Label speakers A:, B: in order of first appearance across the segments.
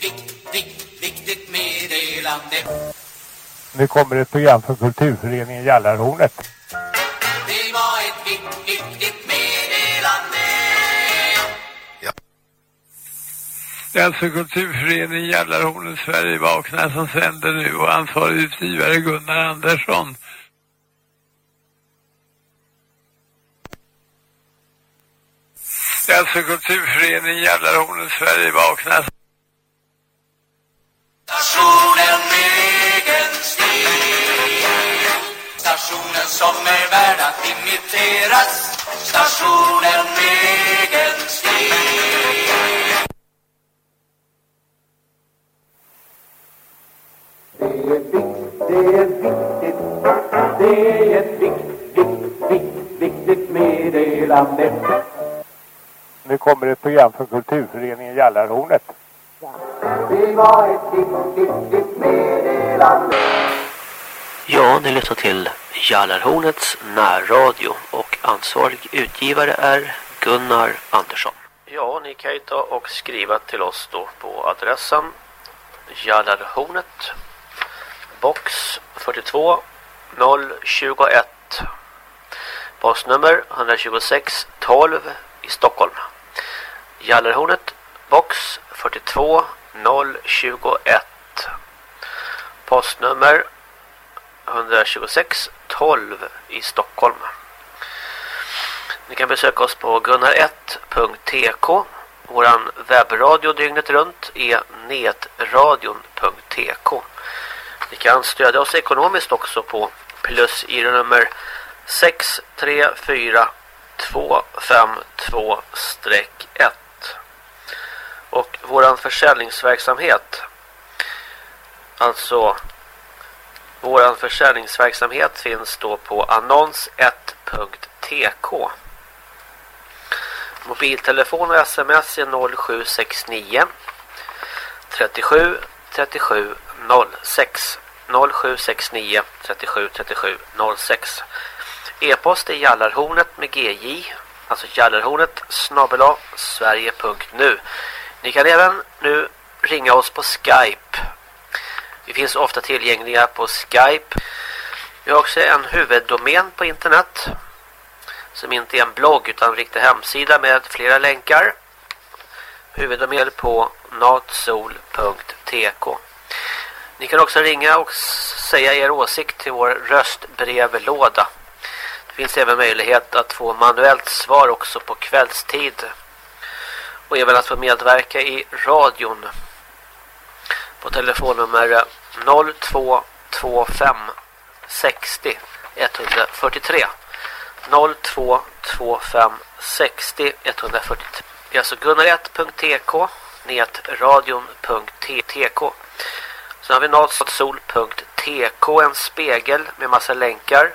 A: vikt, vikt, vikt, viktigt meddelande.
B: Nu kommer ett program för kulturföreningen Jallarhornet.
A: Det var ett vikt, viktigt meddelande.
B: Det är alltså kulturföreningen Jallarhornet Sverige vaknar som sänder nu och ansvarig utgivare Gunnar Andersson. Det är alltså kulturföreningen Jallarhornet Sverige vaknar.
A: Stationen egen stil. Stationen som är värd att imiteras. Stationen egen stil.
C: Det är viktigt, det är ett vikt, vikt, vikt, viktigt meddelande.
B: Nu kommer ett program från kulturföreningen Jallarhornet.
C: Det var ett vikt, viktigt meddelande.
D: Ja, ni lyssnar till Jallarhornets närradio och ansvarig utgivare är Gunnar Andersson. Ja, ni kan ju ta och skriva till oss då på adressen Jallarhornet box 42 021 postnummer 126 12 i Stockholm. Jallarhornet box 42 021 postnummer 126 12 i Stockholm. Ni kan besöka oss på gunnar1.tk. Våran webbradio dygnet runt är netradion.tk. Ni kan stödja oss ekonomiskt också på plus i nummer 634252-1. Och våran försäljningsverksamhet alltså våran försäljningsverksamhet finns då på annons1.tk. Mobiltelefon och sms är 0769 37 37 06 0769 37 37 06 E-post är jallarhornet med gj alltså jallarhornet snabbela sverige.nu ni kan även nu ringa oss på Skype vi finns ofta tillgängliga på Skype. Vi har också en huvuddomän på internet som inte är en blogg utan en riktig hemsida med flera länkar. Huvuddomän på natsol.tk Ni kan också ringa och säga er åsikt till vår röstbrevlåda. Det finns även möjlighet att få manuellt svar också på kvällstid. Och är väl att få medverka i radion. På telefonnummer 0225 60 143 0225 60 143 Det är alltså gunnar1.tk netradion.tk Sen har vi natsol.tk en spegel med massa länkar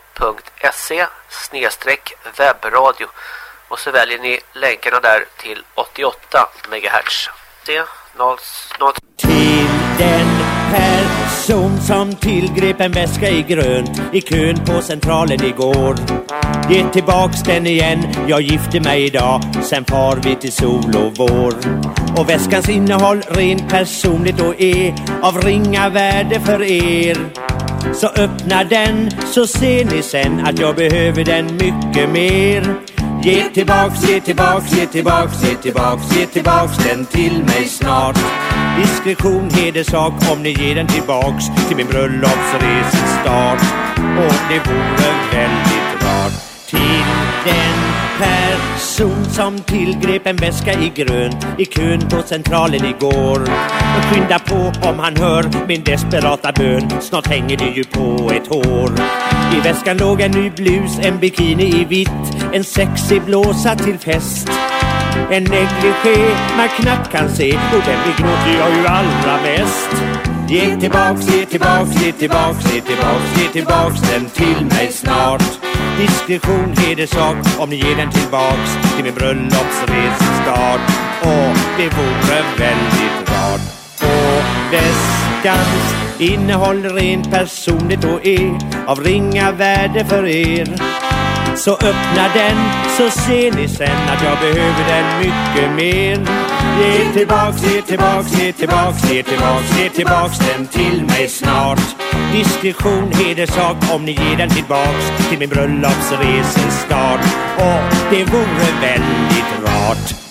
D: snedstreck webbradio. Och så väljer ni länkarna där till 88 MHz. Se, 0, 0.
E: Till den person som tillgrep en väska i grönt i kön på centralen igår. Ge tillbaks den igen, jag gifte mig idag, sen far vi till sol och vår. Och väskans innehåll rent personligt och är av ringa värde för er. Så öppna den så ser ni sen att jag behöver den mycket mer. Ge tillbaks, ge tillbaks, ge tillbaks, ge tillbaks, ge tillbaks den till mig snart. Diskretion, hederssak om ni ger den tillbaks till min bröllopsresestart. Och det vore väldigt rart till den person person som tillgrep en väska i grönt i kön på centralen igår. Skynda på om han hör min desperata bön, snart hänger det ju på ett hår. I väskan låg en ny blus, en bikini i vitt, en sexig blåsa till fest. En negligé man knappt kan se och den begråter jag ju allra mest. Ge tillbaks, ge tillbaks, ge tillbaks, ge tillbaks, ge tillbaks den till mig snart. Diskretion, hederssak om ni ger den tillbaks till min bröllopsresestad. Och det vore väldigt rart. Och väskans innehåll rent personligt och är av ringa värde för er. Så öppna den så ser ni sen att jag behöver den mycket mer. Ge tillbaks, ge tillbaks, ge tillbaks, ge tillbaks, ge tillbaks den till mig snart. Diskretion, hederssak om ni ger den tillbaks till min bröllopsresestart. Och det vore väldigt rart.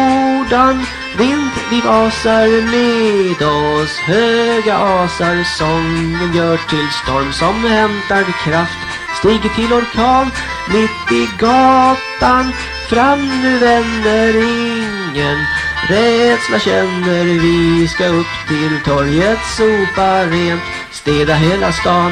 F: nordan Vind vi asar med oss Höga asar. Sången gör till storm som hämtar kraft. Stiger till orkan mitt i gatan. Fram nu vänner ingen Rädsla känner. Vi ska upp till torget Sopa rent Städa hela stan.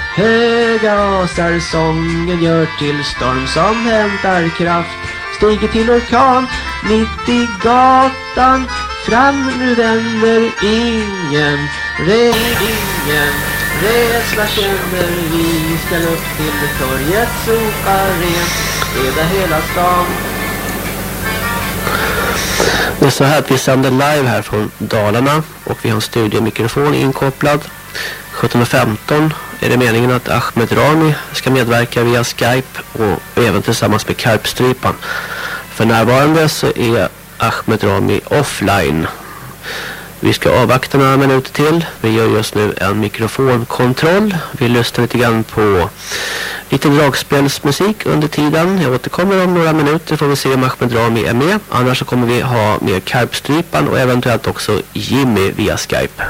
F: Höga asar sången gör till storm som hämtar kraft. Stiger till orkan mitt i gatan. Fram nu vänder ingen, red ingen. Rädsla känner vi Skall upp till torget sopa rent städa hela stan.
G: Det är så här att vi sänder live här från Dalarna och vi har en studiomikrofon inkopplad. 17.15 är det meningen att Ahmed Rami ska medverka via Skype och även tillsammans med Karpstrypan. För närvarande så är Ahmed Rami offline. Vi ska avvakta några minuter till. Vi gör just nu en mikrofonkontroll. Vi lyssnar lite grann på lite dragspelsmusik under tiden. Jag återkommer om några minuter får vi se om Ahmed Rami är med. Annars så kommer vi ha med Karpstrypan och eventuellt också Jimmy via Skype.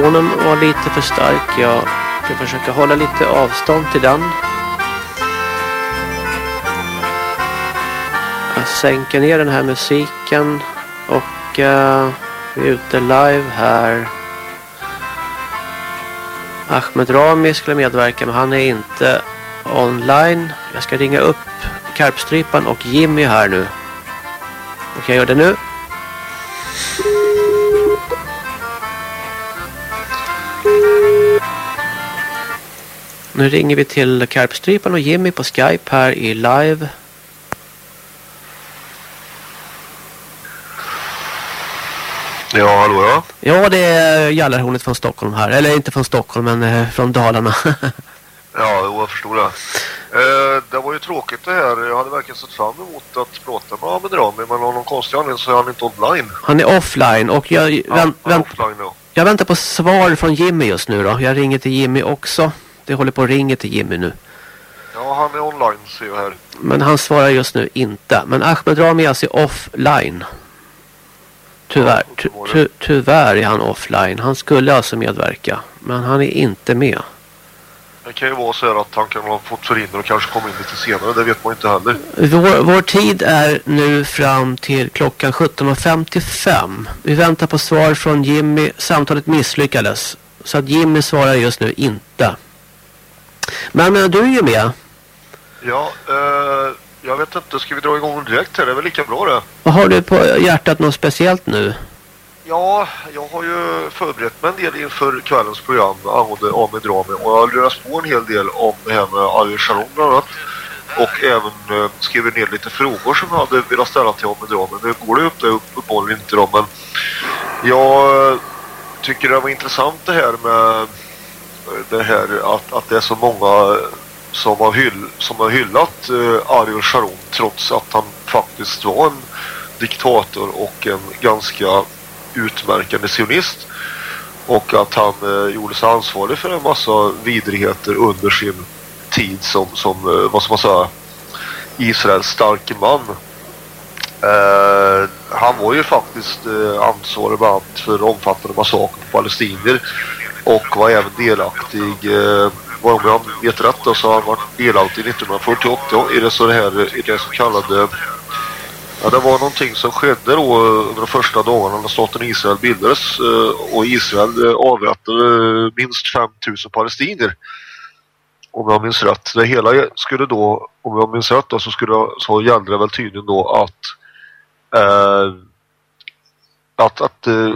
F: Mikrofonen var lite för stark. Jag ska försöka hålla lite avstånd till den. Jag sänker ner den här musiken och uh, vi är ute live här. Ahmed Rami skulle medverka men han är inte online. Jag ska ringa upp Karpstrypan och Jimmy här nu. Och jag gör det nu. Nu ringer vi till Karpstrypan och Jimmy på Skype här i live.
H: Ja, hallå ja.
F: Ja, det är Jallarhornet från Stockholm här. Eller inte från Stockholm, men eh, från Dalarna.
H: Ja, jag förstår det. Eh, det var ju tråkigt det här. Jag hade verkligen sett fram emot att prata med Ahmed Rami, men av någon konstig anledning så är han inte online.
F: Han är offline och jag,
H: Ja,
F: vänt, vänt,
H: offline då.
F: jag väntar på svar från Jimmy just nu då. Jag ringer till Jimmy också. Det håller på att ringa till Jimmy nu.
H: Ja, han är online ser jag här.
F: Men han svarar just nu inte. Men Ahmed Rami är alltså offline. Tyvärr, ty, tyvärr är han offline. Han skulle alltså medverka. Men han är inte med.
H: Det kan ju vara så här att han kan ha fått förhinder och kanske komma in lite senare. Det vet man inte heller.
F: Vår, vår tid är nu fram till klockan 17.55. Vi väntar på svar från Jimmy. Samtalet misslyckades. Så att Jimmy svarar just nu inte. Men, men du är ju med.
H: Ja, eh, jag vet inte. Ska vi dra igång direkt här? Det är väl lika bra det.
F: Vad har du på hjärtat något speciellt nu?
H: Ja, jag har ju förberett mig en del inför kvällens program angående Ahmed Rami och jag har läst på en hel del om det här med Arjen Sharon bland annat. Och även eh, skrivit ner lite frågor som jag hade velat ställa till Ahmed Rami. Nu går det upp det uppenbarligen inte då, men jag eh, tycker det var intressant det här med det här att, att det är så många som har, hyll, som har hyllat eh, Ariel Sharon trots att han faktiskt var en diktator och en ganska utmärkande sionist. Och att han eh, gjorde sig ansvarig för en massa vidrigheter under sin tid som, som eh, vad ska man säga Israels starke man. Eh, han var ju faktiskt eh, ansvarig bland annat för omfattande massaker på palestinier och var även delaktig eh, om jag vet rätt då, så har han varit delaktig 1948 i det, så det här i det så kallade Ja, det var någonting som skedde då under de första dagarna när staten Israel bildades eh, och Israel eh, avrättade minst 5000 palestinier. Om jag minns rätt. Det hela skulle då, om jag minns rätt då, så, skulle, så gällde det väl tydligen då att eh, att, att eh,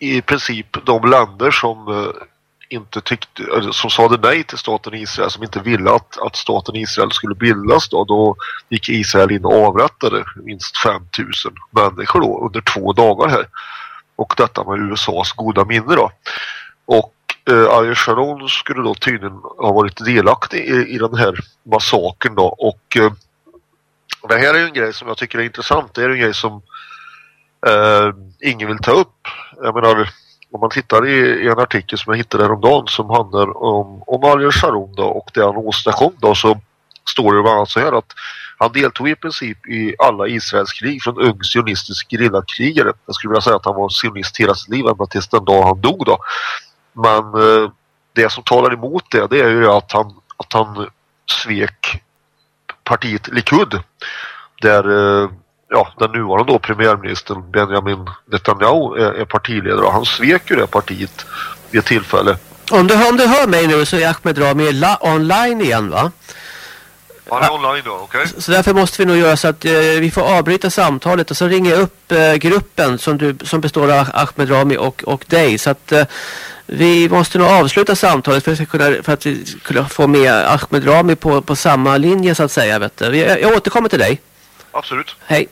H: i princip de länder som eh, inte tyckte, eller som sade nej till staten Israel, som inte ville att, att staten Israel skulle bildas då, då gick Israel in och avrättade minst 5000 människor då under två dagar här. Och detta med USAs goda minne då. Och eh, Ariel Sharon skulle då tydligen ha varit delaktig i, i den här massakern då och eh, det här är ju en grej som jag tycker är intressant. Det är en grej som eh, ingen vill ta upp. Jag menar, om man tittar i, i en artikel som jag hittade häromdagen som handlar om, om Arjen Sharon då, och det han åstadkom då så står det bland annat så här att han deltog i princip i alla Israels krig från ung sionistisk gerillakrigare. Jag skulle vilja säga att han var sionist hela sitt liv ända tills den dag han dog då. Men eh, det som talar emot det, det är ju att han, att han svek partiet Likud. Där eh, ja, den nuvarande då premiärministern Benjamin Netanyahu är, är partiledare och han svek ju det partiet vid ett tillfälle.
F: Om du, om du hör mig nu så är Ahmed Rami online igen va?
H: Han är online då, okej?
F: Så därför måste vi nog göra så att eh, vi får avbryta samtalet och så ringer jag upp eh, gruppen som, du, som består av Ahmed Rami och, och dig. Så att eh, vi måste nog avsluta samtalet för att, kunna, för att vi skulle få med Ahmed Rami på, på samma linje så att säga. Vet du. Jag, jag återkommer till dig.
H: Absolut.
F: Hej.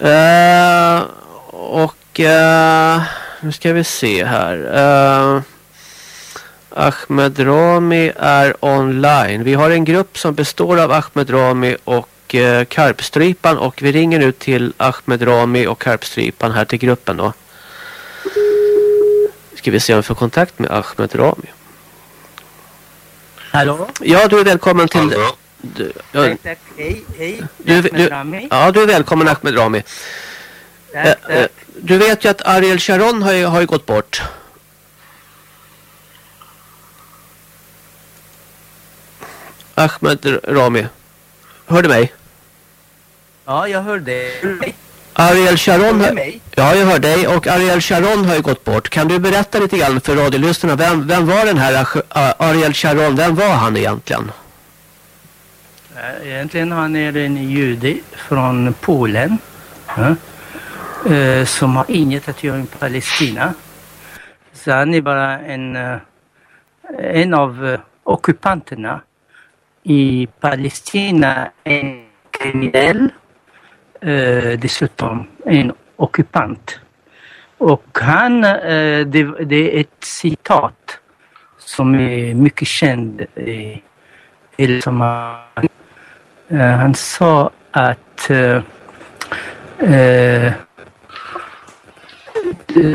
F: Eh, och eh, nu ska vi se här. Eh, Ahmed Rami är online. Vi har en grupp som består av Ahmed Rami och Karpstrypan och vi ringer nu till Ahmed Rami och Karpstrypan här till gruppen då. Ska vi se om vi får kontakt med Ahmed Rami.
I: Hallå?
F: Ja, du är välkommen till...
H: Hallå.
F: Du, ja,
I: Tack, tack. Hej, hej.
F: du, du, ja, du är välkommen Ahmed Rami. Eh, eh, du vet ju att Ariel Sharon har ju, har ju gått bort. Ahmed Rami. Hör du mig?
I: Ja, jag hör det.
F: Ariel Sharon...
I: Hör mig?
F: Ja, jag hör dig. Och Ariel Sharon har ju gått bort. Kan du berätta lite grann för radiolyssnarna? Vem, vem var den här Ariel Sharon? Vem var han egentligen?
I: Eh, egentligen han är en jude från Polen. ja, eh, som har inget att göra med Palestina. Så han är bara en, eh, en av ockupanterna i Palestina. En kriminell, dessutom en ockupant. Och han, det, det är ett citat som är mycket känd i eller som Eh, han, sa att eh, eh,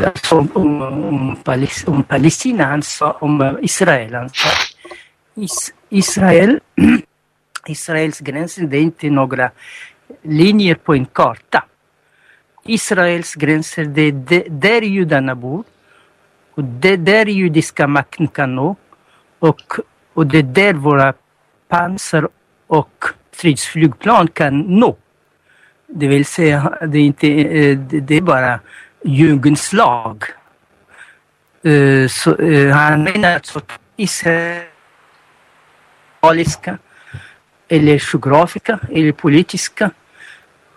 I: alltså om, om, om, Palis, om Palestina, han sa om Israel. Han sa, is, Israel, Israels gränser, det är inte några linjer på en karta. Israels gränser, det är de- där judarna bor. Och det är där judiska makten kan nå. Och, och det är där våra pansar och stridsflygplan kan nå. Det vill säga, det är, inte, eh, det är bara djungelns lag. Eh, så, eh, han menar alltså israeliska eller geografiska eller politiska.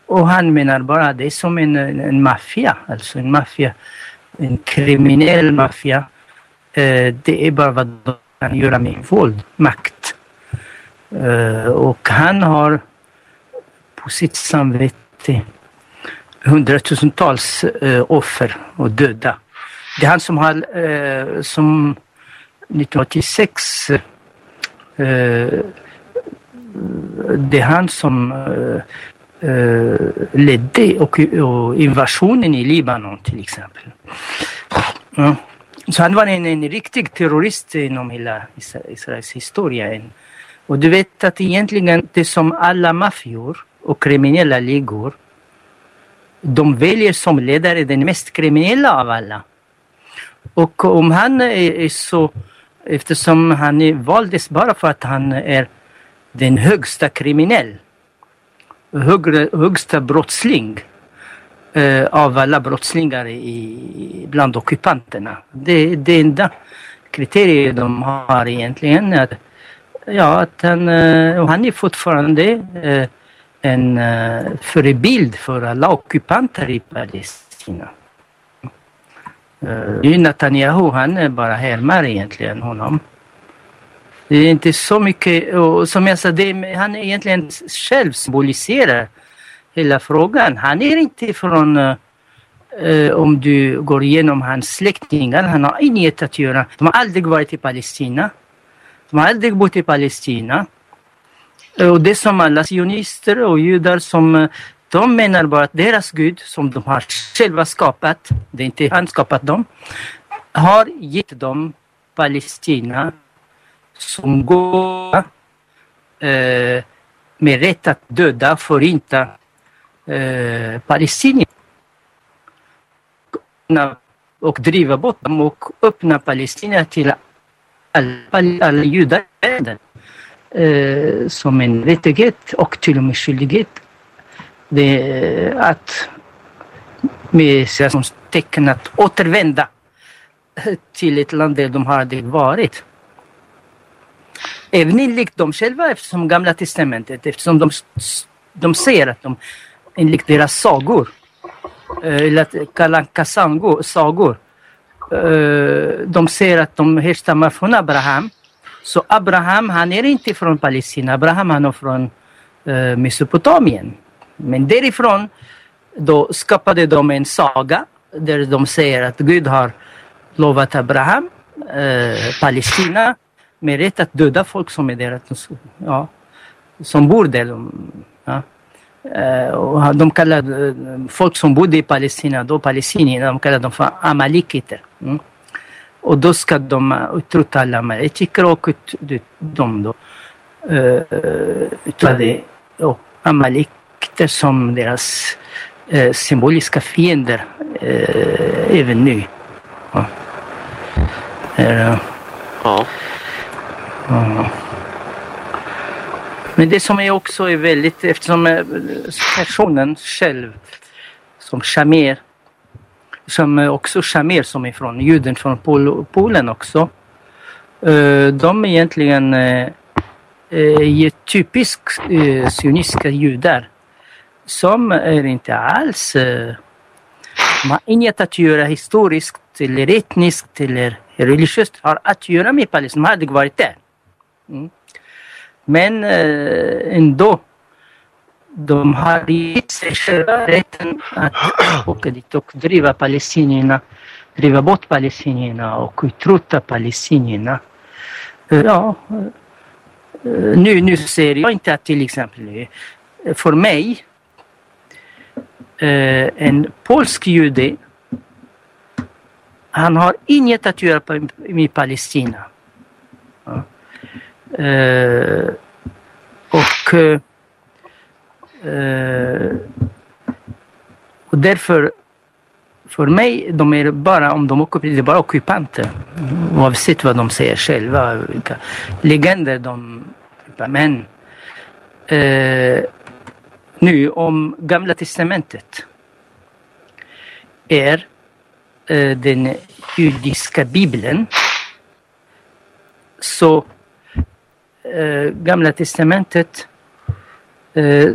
I: Och han menar bara det är som en, en, maffia, alltså en maffia, en kriminell maffia. Det är bara vad de kan göra med våld, makt. Eh, och han har på sitt samvete hundratusentals eh, offer och döda. Det är han som har, eh, som 1986 det är han som ledde och, och invasionen i Libanon till exempel. Så han var en, en riktig terrorist inom hela Israels historia. En, och du vet att egentligen det som alla maffior och kriminella ligor de väljer som ledare den mest kriminella av alla. Och om han är, så, eftersom han valdes bara för att han är den högsta kriminell, högre, högsta brottsling eh, av alla brottslingar i, bland ockupanterna. Det, är det enda kriteriet de har egentligen är att, ja, att han, eh, och han är fortfarande eh, en eh, förebild för alla ockupanter i Palestina. Eh, Netanyahu, han är bara härmar egentligen honom. Det är inte så mycket, och som jag sa, det, är- han egentligen själv symboliserar hela frågan. Han är inte från, eh, om du går igenom hans släktingar, han har inget att göra. De har aldrig varit i Palestina. De har aldrig bott i Palestina. Och det som alla sionister och judar som eh, de menar bara att deras Gud som de har själva skapat, det är inte han skapat dem, har gett dem Palestina som går eh, med rätt att döda, förinta eh, palestinier. Och driva bort dem och öppna Palestina till alla, alla judar i världen. Eh, som en rättighet och till och med skyldighet. Det, att med tecken att återvända till ett land där de har varit. Även enligt dem själva eftersom Gamla Testamentet, eftersom de, de säger att de enligt deras sagor, eh, eller att Kalle sagor, Eh, de säger att de härstammar från Abraham. Så Abraham, han är inte från Palestina, Abraham han är från eh, Mesopotamien. Men därifrån då skapade de en saga där de säger att Gud har lovat Abraham eh, Palestina med rätt att döda folk som är där, ja, som bor där. De, ja. Eh, och de kallar eh, folk som bodde i Palestina, då palestinierna, de kallar dem för amalekiter. Mm. Och då ska de eh, utrota alla amalekiter och ut, de då uh, utrotade och amalekiter som deras eh, symboliska fiender eh, även nu. Ja. Eh,
D: Ja.
I: ja. Men det som är också är väldigt, eftersom eh, personen själv som Shamer, som är också Shamer som är från juden från Pol Polen också. Eh, de är egentligen eh, typiskt eh, sionistiska eh, judar som är inte alls eh, de har inget att göra historiskt eller etniskt eller religiöst har att göra med Palestina. De har aldrig varit där. Mm. Men ändå, de har gett sig själva rätten att åka dit och driva palestinierna, driva bort palestinierna och utrota palestinierna. Eh, Ja, eh, nu, nu ser jag inte att till exempel eh, för mig en polsk jude han har inget att göra med Palestina. Och, Eh, och därför, för mig, de är bara, om de ockuperar, det är bara ockupanter. Oavsett vad de säger själva, vilka legender de... Typ, men eh, nu om Gamla Testamentet är eh, den judiska bibeln så eh, Gamla Testamentet eh,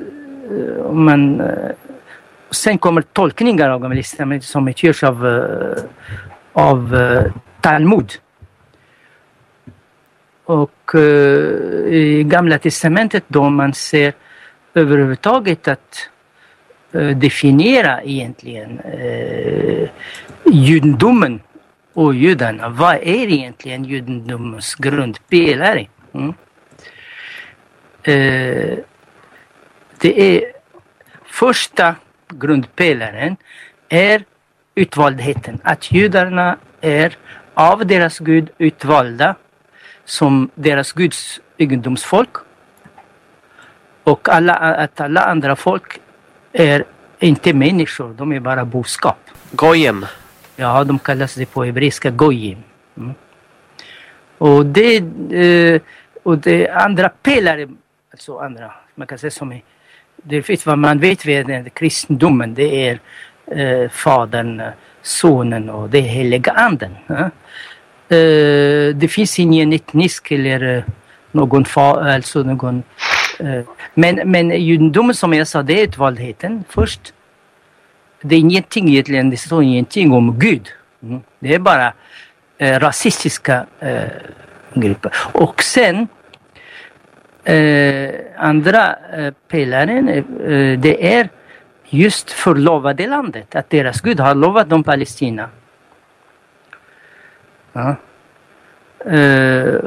I: Eh, om man eh, sen kommer tolkningar av Gamla Testamentet som utgörs av, eh, av Talmud. Och i Gamla Testamentet då man ser överhuvudtaget att definiera egentligen eh, judendomen och judarna. Vad är egentligen judendomens grundpelare? Mm. Eh, det är första grundpelaren är utvaldheten. Att judarna är av deras Gud utvalda som deras Guds egendomsfolk. Och alla, att alla andra folk är inte människor, de är bara boskap.
D: Gojem.
I: Ja, de kallas det på hebreiska gojim. Mm. Och det, eh, och det andra pelare, alltså andra, man kan säga som är, det finns vad man vet vid kristendomen, det är eh, Fadern, Sonen och det heliga Anden. Eh? Eh, det finns ingen etnisk eller eh, någon, fa, alltså någon eh, men, men judendomen som jag sa, det är utvaldheten först det är ingenting egentligen, det står ingenting om Gud. Mm. Det är bara eh, rasistiska eh, grupper. Och sen eh, Eh, andra eh, pelaren, eh, eh det är just förlovade landet. Att deras Gud har lovat dem Palestina. Ja. Eh,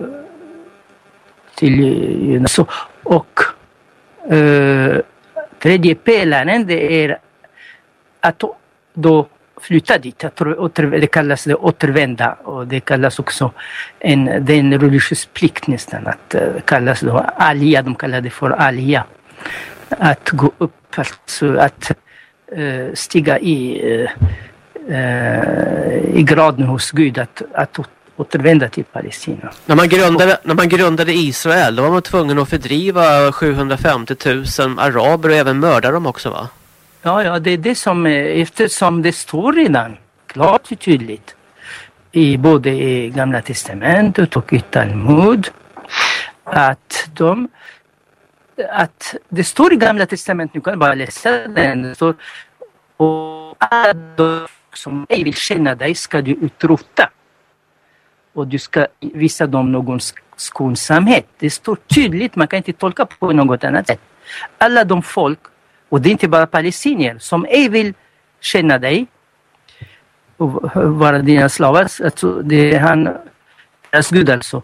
I: till, så, och eh, tredje pelaren det är att då flytta dit. Åter, det kallas det återvända och det kallas också en, det är en religiös plikt nästan. Att eh, kallas då alia, de kallar det för alia. Att gå upp, alltså att uh, stiga i, uh, i graden hos Gud, att, att återvända till Palestina.
D: När man, grundade, när man grundade Israel då var man tvungen att fördriva 750 000 araber och även mörda dem också va?
I: Ja, ja, det är det som, eftersom det står redan klart och tydligt i både i Gamla Testamentet och i Talmud att de att det står i Gamla Testamentet, nu kan jag bara läsa den, det står och alla de som ej vill känna dig ska du utrota och du ska visa dem någon skonsamhet. Det står tydligt, man kan inte tolka på något annat sätt. Alla de folk, och det är inte bara palestinier, som ej vill känna dig och vara dina slavar, alltså det är han, deras gud alltså,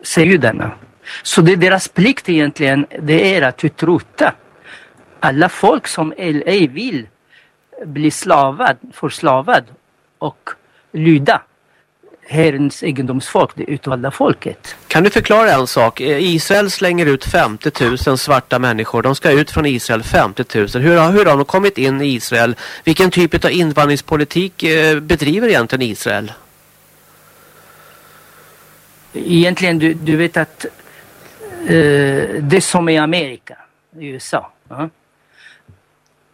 I: säger judarna. Så det är deras plikt egentligen, det är att utrota alla folk som ej ej vill bli slavad, förslavad och lyda Herrens egendomsfolk, det utvalda folket.
F: Kan du förklara en sak? Eh, Israel slänger ut 50 000 svarta människor. De ska ut från Israel 50 000. Hur har, hur har de kommit in i Israel? Vilken typ av invandringspolitik eh, bedriver egentligen Israel?
I: Egentligen, du, du vet att eh, det som är Amerika, USA, ja,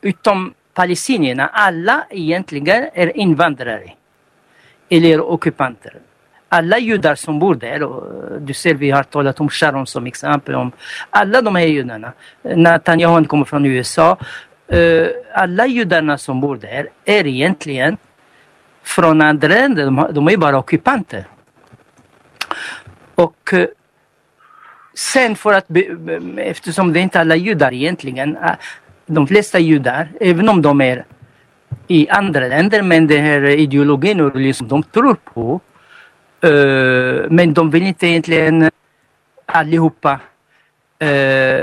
I: utom palestinierna, alla egentligen är invandrare eller ockupanter. Alla judar som bor där, och euh, du ser vi har talat om um Sharon som exempel, om um, alla de här judarna. Netanyahu kommer från USA. Euh, alla judarna som bor där är egentligen från andra länder, de, de är bara ockupanter. Och sen för att, eftersom det är inte alla judar ah, egentligen, de flesta judar, även om de är i andra länder, men den här ideologin och religionen de tror på, uh, men de vill inte egentligen allihopa, uh,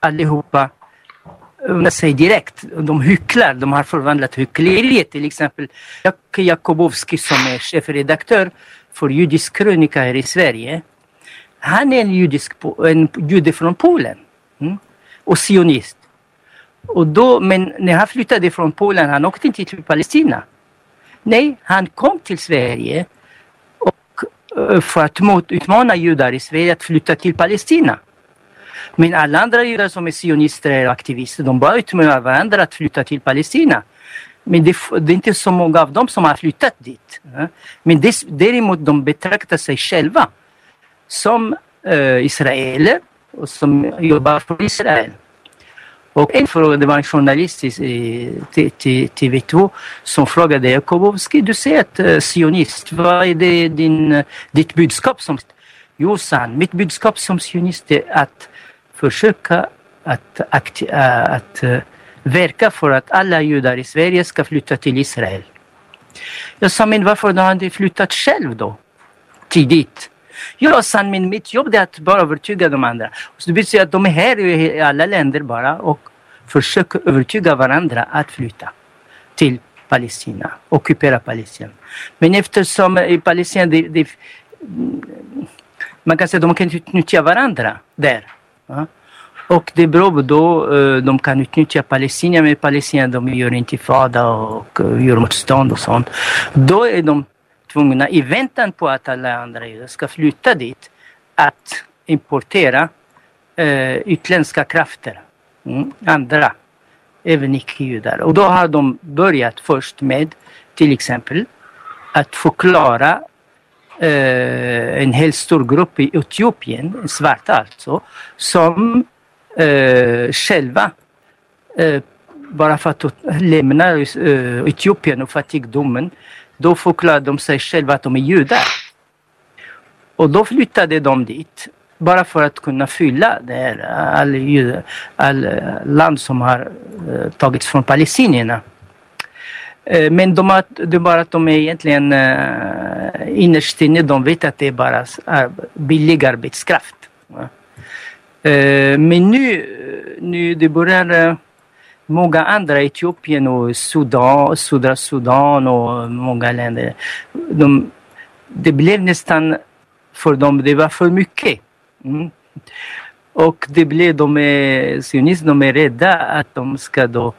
I: allihopa unna sig direkt. De hycklar, de har förvandlat hyckleriet. Till exempel Jakobowski som är chefredaktör för Judisk krönika här i Sverige. Han är en, judisk, en jude från Polen mm, och sionist. Och då, men när han flyttade från Polen, han åkte inte till Palestina. Nej, han kom till Sverige och, eh, för att mot, utmana judar i Sverige att flytta till Palestina. Men alla andra judar som är sionister eller aktivister, de bara utmanar varandra att flytta till Palestina. Men det, det, är inte så många av dem som har flyttat dit. Eh. Men des, däremot de betraktar sig själva som eh, israeler och som jobbar för Israel. Och en fråga, det var en journalist till TV2 som frågade Jakobowski, du säger att uh, sionist, vad är det din, uh, ditt budskap? Som, jo, sa han, mitt budskap som sionist är att försöka att, att, uh, att verka för att alla judar i Sverige ska flytta till Israel. Jag sa, men varför har inte flyttat själv då? Tidigt. Jag sa, men mitt jobb är att bara övertyga de andra. Så det betyder att de är här i alla länder bara och försöker övertyga varandra att flytta till Palestina, ockupera Palestina. Men eftersom i Palestina, det, det, man kan säga att de kan utnyttja varandra där. Ja. Och det beror då, eh, de kan utnyttja Palestina, men Palestina de gör intifada och eh, gör motstånd och sånt. Då är de tvungna, i väntan på att alla andra judar ska flytta dit, att importera eh, utländska krafter. Mm, andra, även icke-judar. Och då har de börjat först med till exempel att förklara eh, en helt stor grupp i Etiopien, svarta alltså, som eh, själva eh, bara för att lämna eh, Etiopien och fattigdomen, då förklarade de sig själva att de är judar. Och då flyttade de dit bara för att kunna fylla det här all, all eh, land som har uh, tagits från palestinierna. Uh, men de har, det är bara att de är egentligen uh, innerst inne, de vet att det är bara billig arbetskraft. Men nu, nu det börjar många andra, Etiopien och Sudan, södra Sudan och många länder. De, det blev nästan för dem, det var för mycket. Mm. Och det blev de sionister, de är rädda att de ska då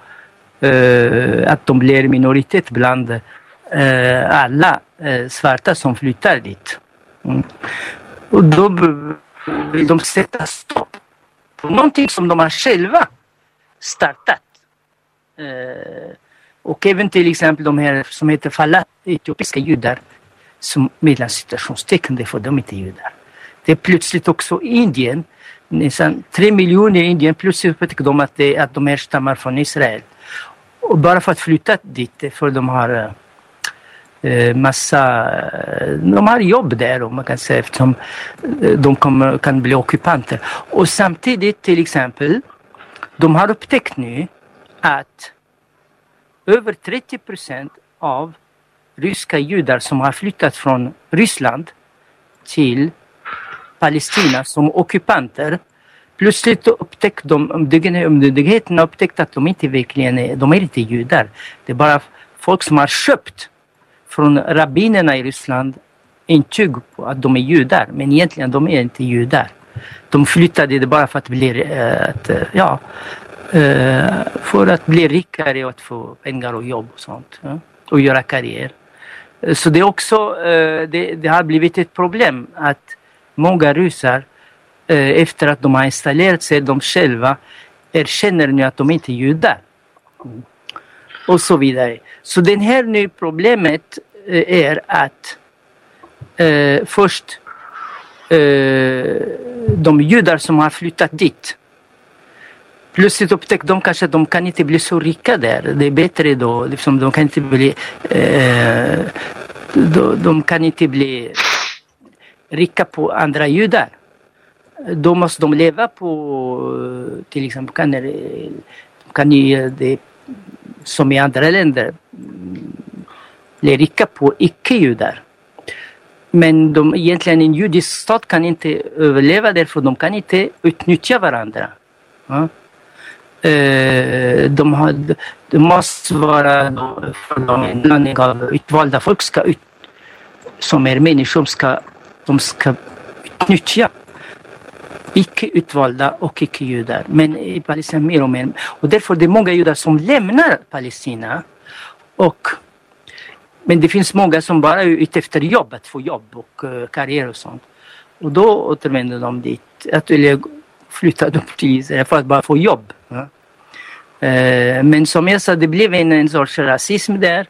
I: uh, att de blir minoritet bland uh, alla uh, svarta som flyttar dit. Mm. Och då vill de sätta stopp på någonting som de har själva startat. Eh, och även till exempel de här som heter falat, etiopiska judar som mellan citationstecken, det de är inte judar. Det är plötsligt också Indien. Nästan tre miljoner Indien plötsligt upptäcker de att, det, att de härstammar från Israel. Och bara för att flytta dit, för de har eh, eh massa, eh, de har jobb där om man kan säga eftersom de kommer, kan bli ockupanter. Och samtidigt till exempel, de har upptäckt nu att över 30 procent av ryska judar som har flyttat från Ryssland till Palestina som ockupanter. Plötsligt upptäckte de, myndigheterna upptäckte att de inte verkligen är, de är inte judar. Det är bara folk som har köpt från rabbinerna i Ryssland intyg på att de är judar. Men egentligen de är inte judar. De flyttade det bara för att bli, eh, att, eh, ja, Eh, för att bli rikare och att få pengar och jobb och sånt. Och göra karriär. Eh, så det är också, eh, det, det har blivit ett problem att många ryssar efter att de har installerat sig de själva erkänner nu att de inte är judar. Och så vidare. Så det här nu problemet är att först de judar som har flyttat dit plötsligt upptäckte de kanske att de kan inte bli så rika där. Det är bättre då, liksom, de kan inte bli eh, de, de kan inte bli rika på andra judar. Då måste de leva på, till exempel, kan, de kan ju det som i andra länder bli rika på icke-judar. Men de, egentligen en judisk stat kan inte överleva euh, därför de kan inte utnyttja varandra. Ja. Eh, de, har, det måste vara för de en blandning av utvalda folk ska ut, som är människor ska, de ska utnyttja icke utvalda och icke-judar. Men i Palestina mer och mer. Och därför är det många judar som lämnar Palestina. Och, men det finns många som bara är ute efter jobb, att få jobb och uh, karriär och sånt. Och då återvänder de dit. Att, eller flyttar de till Israel för att bara få jobb. Eh, men som jag sa, det blev en, en sorts rasism där.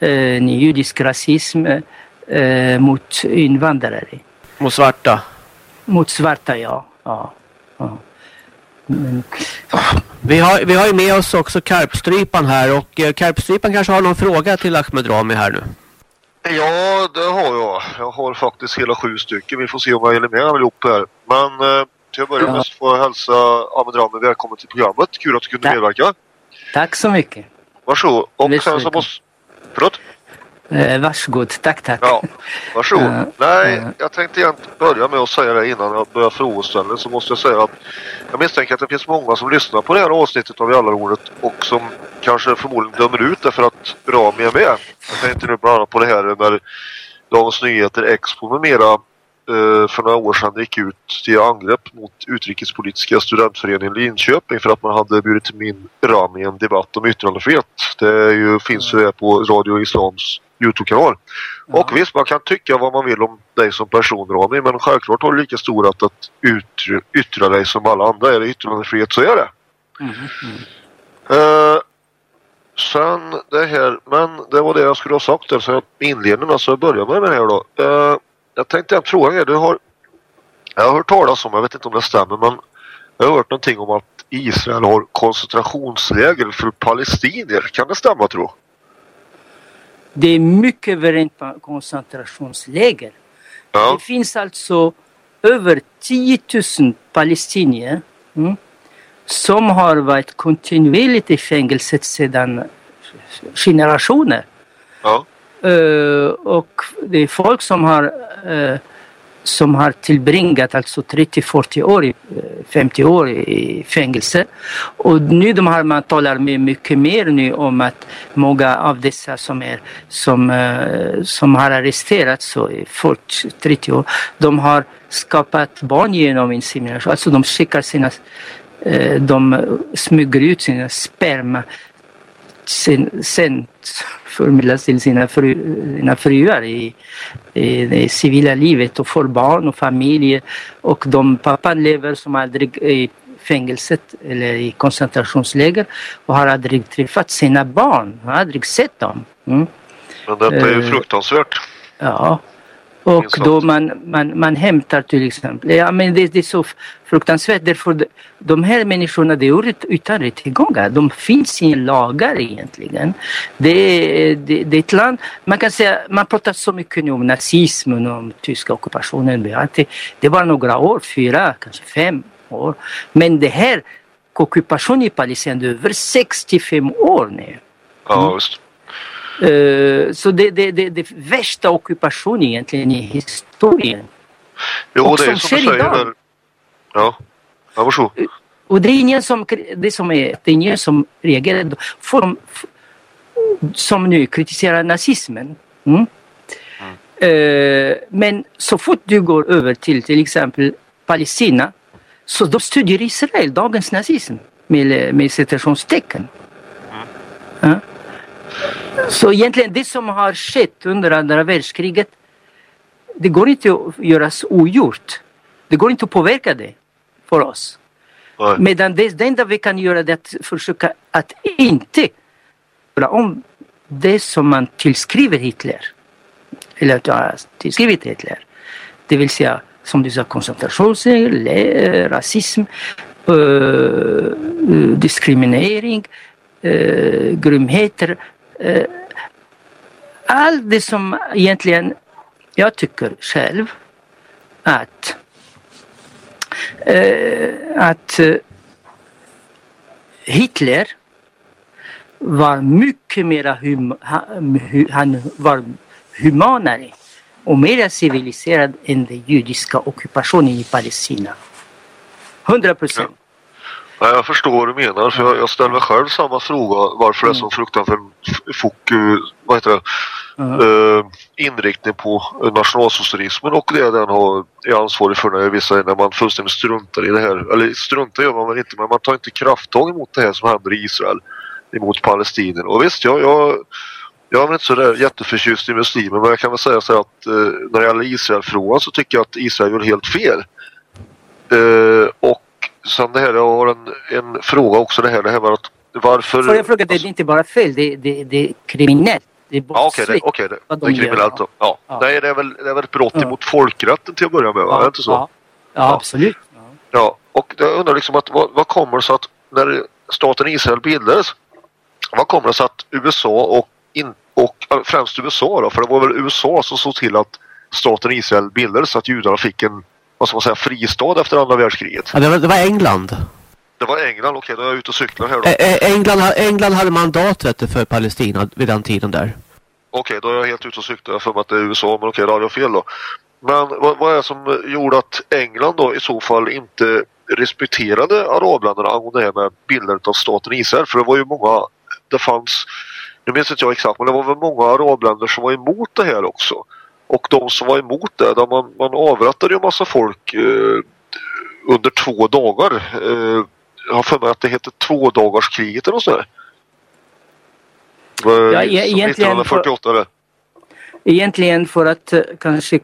I: Eh, en judisk rasism eh, mot invandrare.
F: Mot svarta?
I: Mot svarta, ja. ja. ja. Men,
F: Vi har, vi har ju med oss också Karpstrypan här och Karpstrypan kanske har någon fråga till Ahmed Rami här nu.
H: Ja, det har jag. Jag har faktiskt hela sju stycken. Vi får se om jag hinner med allihop här. Men eh, till att börja med så får jag hälsa Ahmed Rami välkommen till programmet. Kul att du kunde
I: Tack.
H: medverka.
I: tack så mycket.
H: Varsågod. Och
I: Visst,
H: sen så måste... Förlåt?
I: Eh, varsågod. Tack, tack.
H: Ja, varsågod.
I: Ja,
H: Nej,
I: ja.
H: jag tänkte egentligen börja med att säga det innan jag börjar frågeställningen så måste jag säga att jag misstänker att det finns många som lyssnar på det här avsnittet av Jallarhornet och som kanske förmodligen dömer ut det för att Rami är med. Jag tänkte nu bland annat på det här när Dagens Nyheter, Expo med mera för några år sedan gick ut till angrepp mot Utrikespolitiska studentföreningen Linköping för att man hade bjudit in Rami i en debatt om yttrandefrihet. Det ju, finns ju det på Radio Islams Youtube-kanal. Och visst, man kan tycka vad man vill om dig som person Rami, men självklart har du lika stor rätt att yttra, yttra dig som alla andra. Är det yttrandefrihet så är det. Eh, sen det här, men det var det jag skulle ha sagt där, så jag inleder med så jag börjar med det här då. Eh, jag tänkte att frågan är, du har, jag har hört talas om, jag vet inte om det stämmer, men jag har hört någonting om att Israel har koncentrationsläger för palestinier. Kan det stämma tro?
I: Det är mycket värre än koncentrationsläger.
H: Ja,
I: Det finns alltså över 10 000 palestinier mm, som har varit kontinuerligt i fängelset sedan generationer.
H: ja,
I: Eh, och det är folk som har, uh, som har tillbringat alltså 30-40 år, 50 eh, år i fängelse. Och nu de här, man talar med mycket mer nu om att många av dessa som, är, som, uh, som har arresterats så i 40, 30 år, de har skapat barn genom insemination. Alltså de skickar sina, de smyger ut sina sperma sen, sen förmedlas till sina, fru, sina fruar i, i det civila livet och får barn och familj. Och de pappan lever som aldrig i fängelset eller i koncentrationsläger och har aldrig träffat sina barn, har aldrig sett dem. Mm.
H: men detta är ju
I: Eh,
H: fruktansvärt.
I: Ja. Och då man, man, man hämtar till exempel, ja men det, det är så fruktansvärt därför de, här människorna det är ut- utan rättegångar, de finns i lagar egentligen. Det, det, det är ett land, man kan säga, man pratar så mycket nu om nazismen och om tyska ockupationen, det, det var några år, fyra, kanske fem år. Men det här ockupationen i Palestina, det är över 65 år nu.
H: Ja,
I: Mm. Eh, så det, det, det, det värsta ockupationen egentligen i historien.
H: Jo,
I: Och
H: det är
I: som
H: som
I: sker
H: du säger
I: idag.
H: där. Ja, ja varsågod.
I: Och det är ingen som, det som är, det är ingen som reagerar. För de, f- som nu kritiserar nazismen. Mm. Eh, men så fort du går över till till exempel Palestina så då stödjer Israel dagens nazism med, med citationstecken. Ja. Så egentligen det som har skett under andra världskriget det går inte att göras ogjort. Det går inte att påverka det för oss.
H: Nej.
I: Medan det, det enda vi kan göra det är att försöka att inte göra om det som man tillskriver Hitler. Eller att ha tillskrivit Hitler. Det vill säga som du sa koncentrationsläger, rasism, eh, diskriminering, eh, grymheter. Eh, allt det som egentligen jag tycker själv att eh, att eh, Hitler var mycket mera hum, han var humanare och mer civiliserad än den judiska ockupationen i Palestina. 100 procent.
H: Nej, jag förstår vad du menar. För jag, jag ställer mig själv samma fråga. Varför det är så fruktansvärt f- fok, vad heter det? Eh, inriktning på nationalsocialismen och det den har, är ansvarig för när, vissa, när man fullständigt struntar i det här. Eller struntar gör man väl inte men man tar inte krafttag emot det här som händer i Israel. Emot palestinier. Och visst, jag, jag, jag är väl inte så där jätteförtjust i muslimer men jag kan väl säga så här att eh, när det gäller Israel-frågan så tycker jag att Israel gör helt fel. Eh, och sen det här, jag har en, en fråga också det här, det här med att varför...
I: Får jag fråga, det är inte bara fel, det, det, det är kriminellt. Det är
H: Ja, okej, det,
I: brottsligt.
H: okej, det,
I: vad
H: det
I: de
H: är kriminellt då. Ja.
I: Ja.
H: Nej, det är väl, det är väl ett brott
I: Ja.
H: emot folkrätten till att börja med, va? är det inte så?
I: Ja, ja absolut.
H: Ja, och jag undrar liksom att vad, vad kommer det sig att när staten Israel bildades, vad kommer det sig att USA och, in, och främst USA då, för det var väl USA som såg till att staten Israel bildades så att judarna fick en, vad ska man säga, fristad efter andra världskriget.
F: Ja, det, var, det var England.
H: Det var England, okej, då är jag ute och cyklar här då.
F: Ä- England, England hade mandat vet du, för Palestina vid den tiden där.
H: Okej, då är jag helt ute och cyklar. Jag har för mig att det är USA, men okej, då hade jag fel då. Men vad, vad är det som gjorde att England då i så fall inte respekterade arabländerna angående det här med bildandet av staten Israel? För det var ju många, det fanns, nu minns inte jag exakt, men det var väl många arabländer som var emot det här också. Och de som var emot det, där man, man avrättade ju en massa folk eh, under två dagar. Eh, jag har för mig att det heter tvådagarskriget eller något sånt där.
I: Ja, e- egentligen för-
H: 1948 eller?
I: Egentligen för att eh, kanske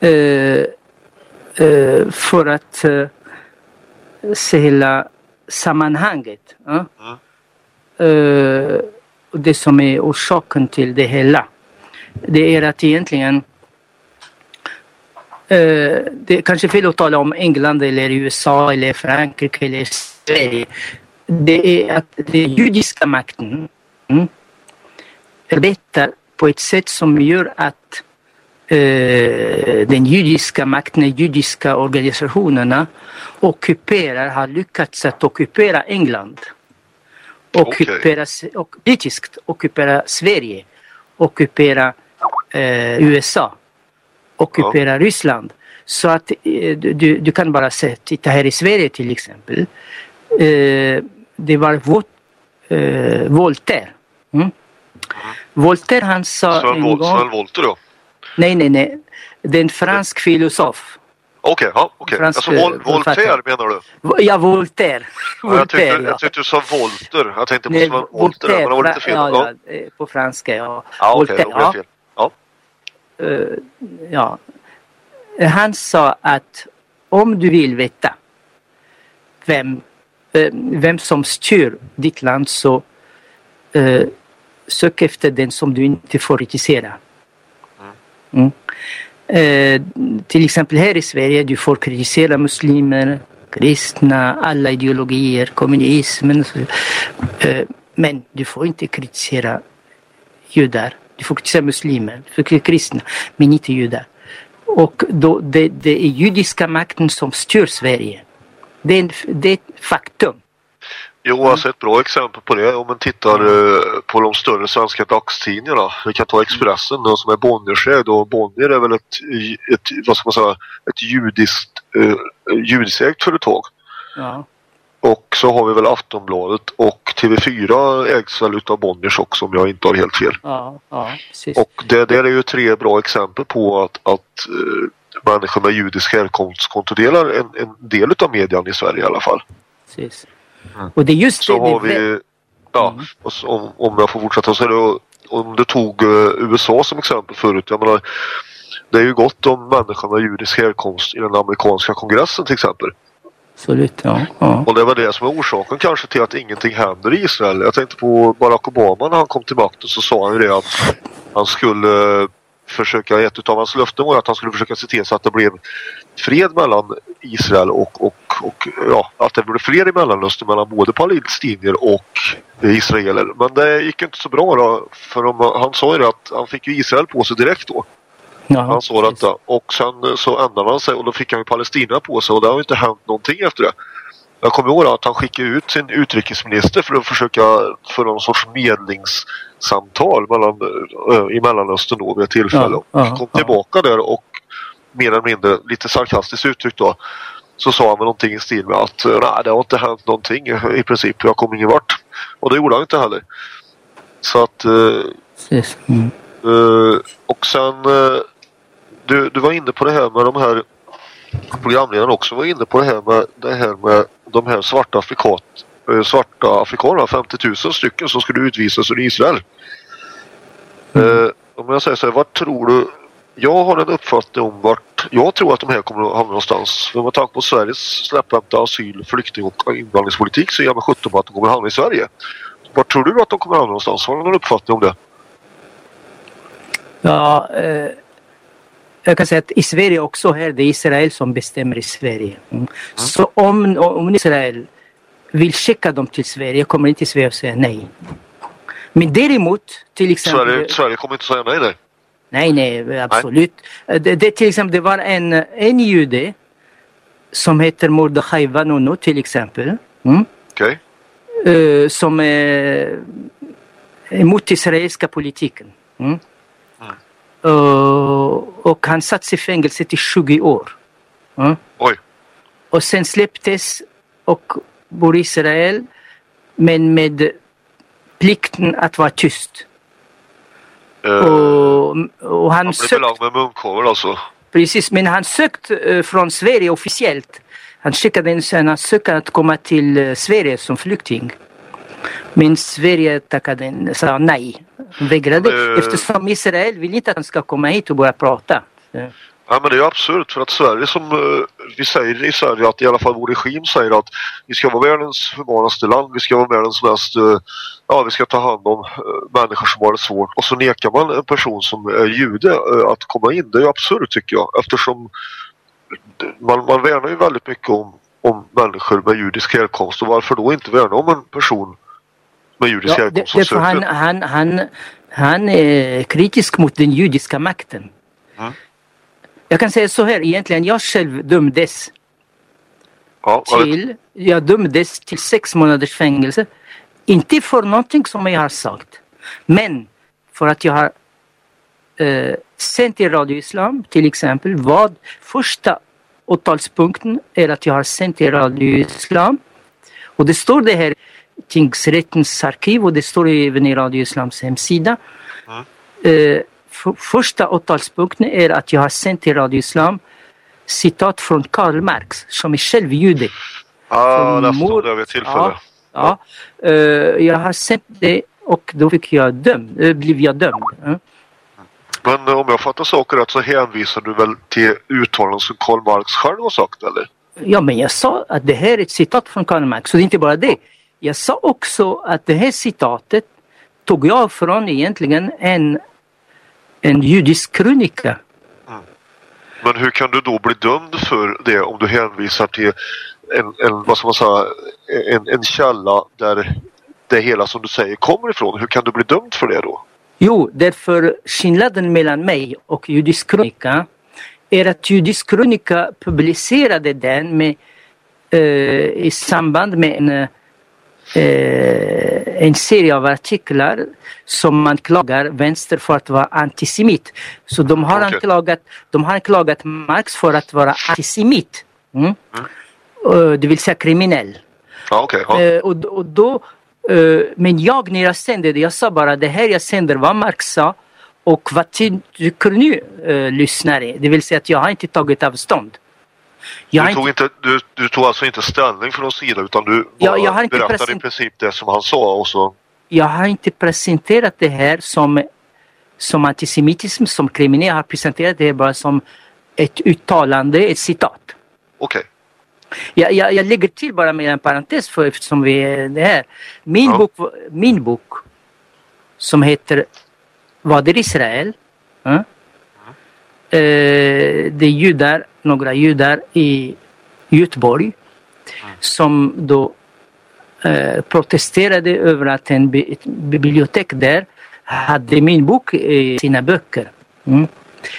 I: eh, eh, för att eh, se hela sammanhanget. ja. Eh, och det som är orsaken till det hela. Det är att egentligen eh, det är kanske fel att tala om England eller USA eller Frankrike eller Sverige. Det är att den judiska makten mm, arbetar på ett sätt som gör att eh, den judiska makten, de judiska organisationerna ockuperar, har lyckats att ockupera England. Ockupera, S- och politiskt ockupera Sverige, ockupera eh, USA, ockupera Ryssland. Så att eh, du, du kan bara se, titta här i Sverige till exempel. Eh, det var Vol- eh, Voltaire. Mm. Voltaire han sa
H: Sven,
I: en
H: Vol
I: gång...
H: Sven Wollter då?
I: Nej, nej, nej. Det är en fransk filosof.
H: Okej, ja, okej.
I: Fransk,
H: Alltså Vol
I: eh,
H: Voltaire menar du?
I: Ja, Voltaire.
H: Ja, jag, tyckte,
I: Voltaire, ja.
H: jag tyckte du sa Volter. Jag tänkte på
I: Nej,
H: Wollter, där, men det var lite fel.
I: ja,
H: Ja,
I: ja, eh, på franska, ja.
H: ja okej,
I: Voltaire.
H: Ja.
I: Eh, ja. Han sa att om du vill veta vem, eh, vem som styr ditt land så eh, sök efter den som du inte får kritisera. Mm. Eh, till exempel här i Sverige, du får kritisera muslimer, kristna, alla ideologier, kommunismen. Eh, men du får inte kritisera judar. Du får kritisera muslimer, kristna, men inte judar. Och då, det, det är judiska makten som styr Sverige. Det är, en, det är ett faktum.
H: Jo, alltså ett bra exempel på det om man tittar eh, på de större svenska dagstidningarna. Vi kan ta Expressen då, som är Bonnierskägd och Bonnier är väl ett, ett, vad ska man säga, ett judiskt, eh, judisägt företag.
I: Ja.
H: Och så har vi väl Aftonbladet och TV4 ägs väl utav Bonniers också om jag inte har helt fel.
I: Ja, ja, precis.
H: Och det där är ju tre bra exempel på att, att eh, människor med judisk härkomst kontrollerar en, en del utav median i Sverige i alla fall.
I: precis. Och det är just
H: Så
I: det,
H: har vi, ja, och så, om, om jag får fortsätta så är det om du tog eh, USA som exempel förut. Jag menar, det är ju gott om människor med judisk härkomst i den amerikanska kongressen till exempel.
I: Absolut, ja. ja.
H: Och det var det som var orsaken kanske till att ingenting händer i Israel. Jag tänkte på Barack Obama när han kom till makten så sa han ju det att han skulle eh, försöka, ett utav hans löften var att han skulle försöka se till så att det blev fred mellan Israel och, och, och ja, att det blev fred i Mellanöstern mellan både palestinier och israeler. Men det gick inte så bra då, för de, han sa ju det att han fick ju Israel på sig direkt då
I: ja
H: Han sa detta och sen eh, så ändrade han sig och då fick han ju Palestina på sig och det har ju inte hänt någonting efter det. Jag kommer ihåg att han skickade ut sin utrikesminister för att försöka föra någon sorts medlingssamtal mellan, äh, i Mellanöstern då vid ett tillfälle.
I: Ja, ja,
H: kom tillbaka där och mer eller mindre lite sarkastiskt uttryckt då så sa han väl någonting i stil med att eh, nej det har inte hänt någonting i princip. Jag kom ingen vart. Och det gjorde han inte heller. Så att eh.
I: Mm.
H: Eh, och sen eh, du, du var inne på det här med de här programledaren också var inne på det här med det här med de här svarta afrikat eh, svarta afrikanerna 50 000 stycken som skulle utvisas ur Israel. Eh, om jag säger så här, vad tror du? Jag har en uppfattning om vart jag tror att de här kommer att hamna någonstans. För med tanke på Sveriges släpphämta asyl, flykting och invandringspolitik så är jag med 17 på att de kommer att hamna i Sverige. Vart tror du att de kommer att hamna någonstans? Har du någon uppfattning om det?
I: Ja, eh, jag kan säga att i Sverige också här, det är Israel som bestämmer i Sverige. Mm. Så om, om Israel vill skicka dem till Sverige kommer inte Sverige att säga nej. Men däremot, till exempel...
H: Sverige, Sverige kommer inte säga nej nej.
I: Nej, nej, absolut. Det, det, till exempel, det var en, en jude som heter Mordechai Vanunu till exempel. Mm.
H: Okej.
I: eh, som är emot israeliska politiken. Mm. Eh, och han satt i fängelse i 20 år. Mm.
H: Oj.
I: Och sen släpptes och bor i Israel men med plikten att vara tyst.
H: Eh,
I: Och, och han
H: han blev belagd med munkavle alltså.
I: precis, men han sökte eh, från Sverige officiellt. Han skickade en ansökan att komma till Sverige som flykting. Men Sverige tackade, sa nej, vägrade
H: eh,
I: eftersom Israel vill inte att han ska komma hit och börja prata.
H: Ja men det är ju absurt för att Sverige som eh, vi säger i Sverige att i alla fall vår regim säger att vi ska vara världens humanaste land, vi ska vara världens mest, eh, ja vi ska ta hand om eh, människor som har det svårt och så nekar man en person som är jude att komma in. Det är ju absurt tycker jag eftersom man, man värnar ju väldigt mycket om, om människor med judisk härkomst och varför då inte värna om en person med judisk
I: Ja, det, därför han, han, han, han är kritisk mot den judiska makten.
H: Mm.
I: Jag kan säga så här egentligen, jag själv dömdes
H: Ja,
I: till, jag dömdes till sex månaders fängelse. Inte för någonting som jag har sagt. Men för att jag har eh, sänt i Radio Islam till exempel. Vad första åtalspunkten är att jag har sänt i Radio Islam. Och det står det här tingsrättens arkiv och det står även i Radio Islams hemsida. Eh, för, första åtalspunkten är att jag har sänt i Radio Islam citat från Karl Marx som är själv jude.
H: Ja, läste om
I: mord-
H: det vid tillfälle.
I: Ja, ja. Eh, jag har sett det och då fick jag dömd, eh, blev jag dömd. Mm.
H: Men om jag fattar saker rätt så hänvisar du väl till uttalanden som Karl Marx själv har sagt eller?
I: Ja, men jag sa att det här är ett citat från Karl Marx. Så det är inte bara det. Jag sa också att det här citatet tog jag från egentligen en, en judisk krönika.
H: Men hur kan du då bli dömd för det om du hänvisar till en, en vad ska man säga, en, en källa där det hela som du säger kommer ifrån? Hur kan du bli dömd för det då?
I: Jo, därför skillnaden mellan mig och judisk krönika är att judisk krönika publicerade den med, eh, i samband med en, eh, en serie av artiklar som man klagar vänster för att vara antisemit. Så de har,
H: Okej.
I: anklagat, de har anklagat Marx för att vara antisemit. Mm? Eh, Det vill säga kriminell.
H: Ja, okej. ja.
I: Eh, och, och då, eh, men jag när jag sände det, jag sa bara det här jag sänder vad Marx sa och vad ty- tycker eh, lyssnare? Det vill säga att jag har inte tagit avstånd. Jag
H: Du tog,
I: inte,
H: du, du tog alltså inte ställning för någon sida utan du bara
I: jag inte
H: berättade i
I: present-
H: princip det som han sa och så...
I: jag har inte presenterat det här som, som antisemitism, som kriminell. Jag har presenterat det bara som ett uttalande, ett citat.
H: Okej.
I: Jag, jag, jag lägger till bara med en parentes för eftersom vi är det här. Min,
H: Ja.
I: bok, min bok som heter Vad är Israel? Ja. Eh, det är judar, några judar i Göteborg som då eh, protesterade över att en bi- bibliotek där hade min bok i sina böcker. Mm.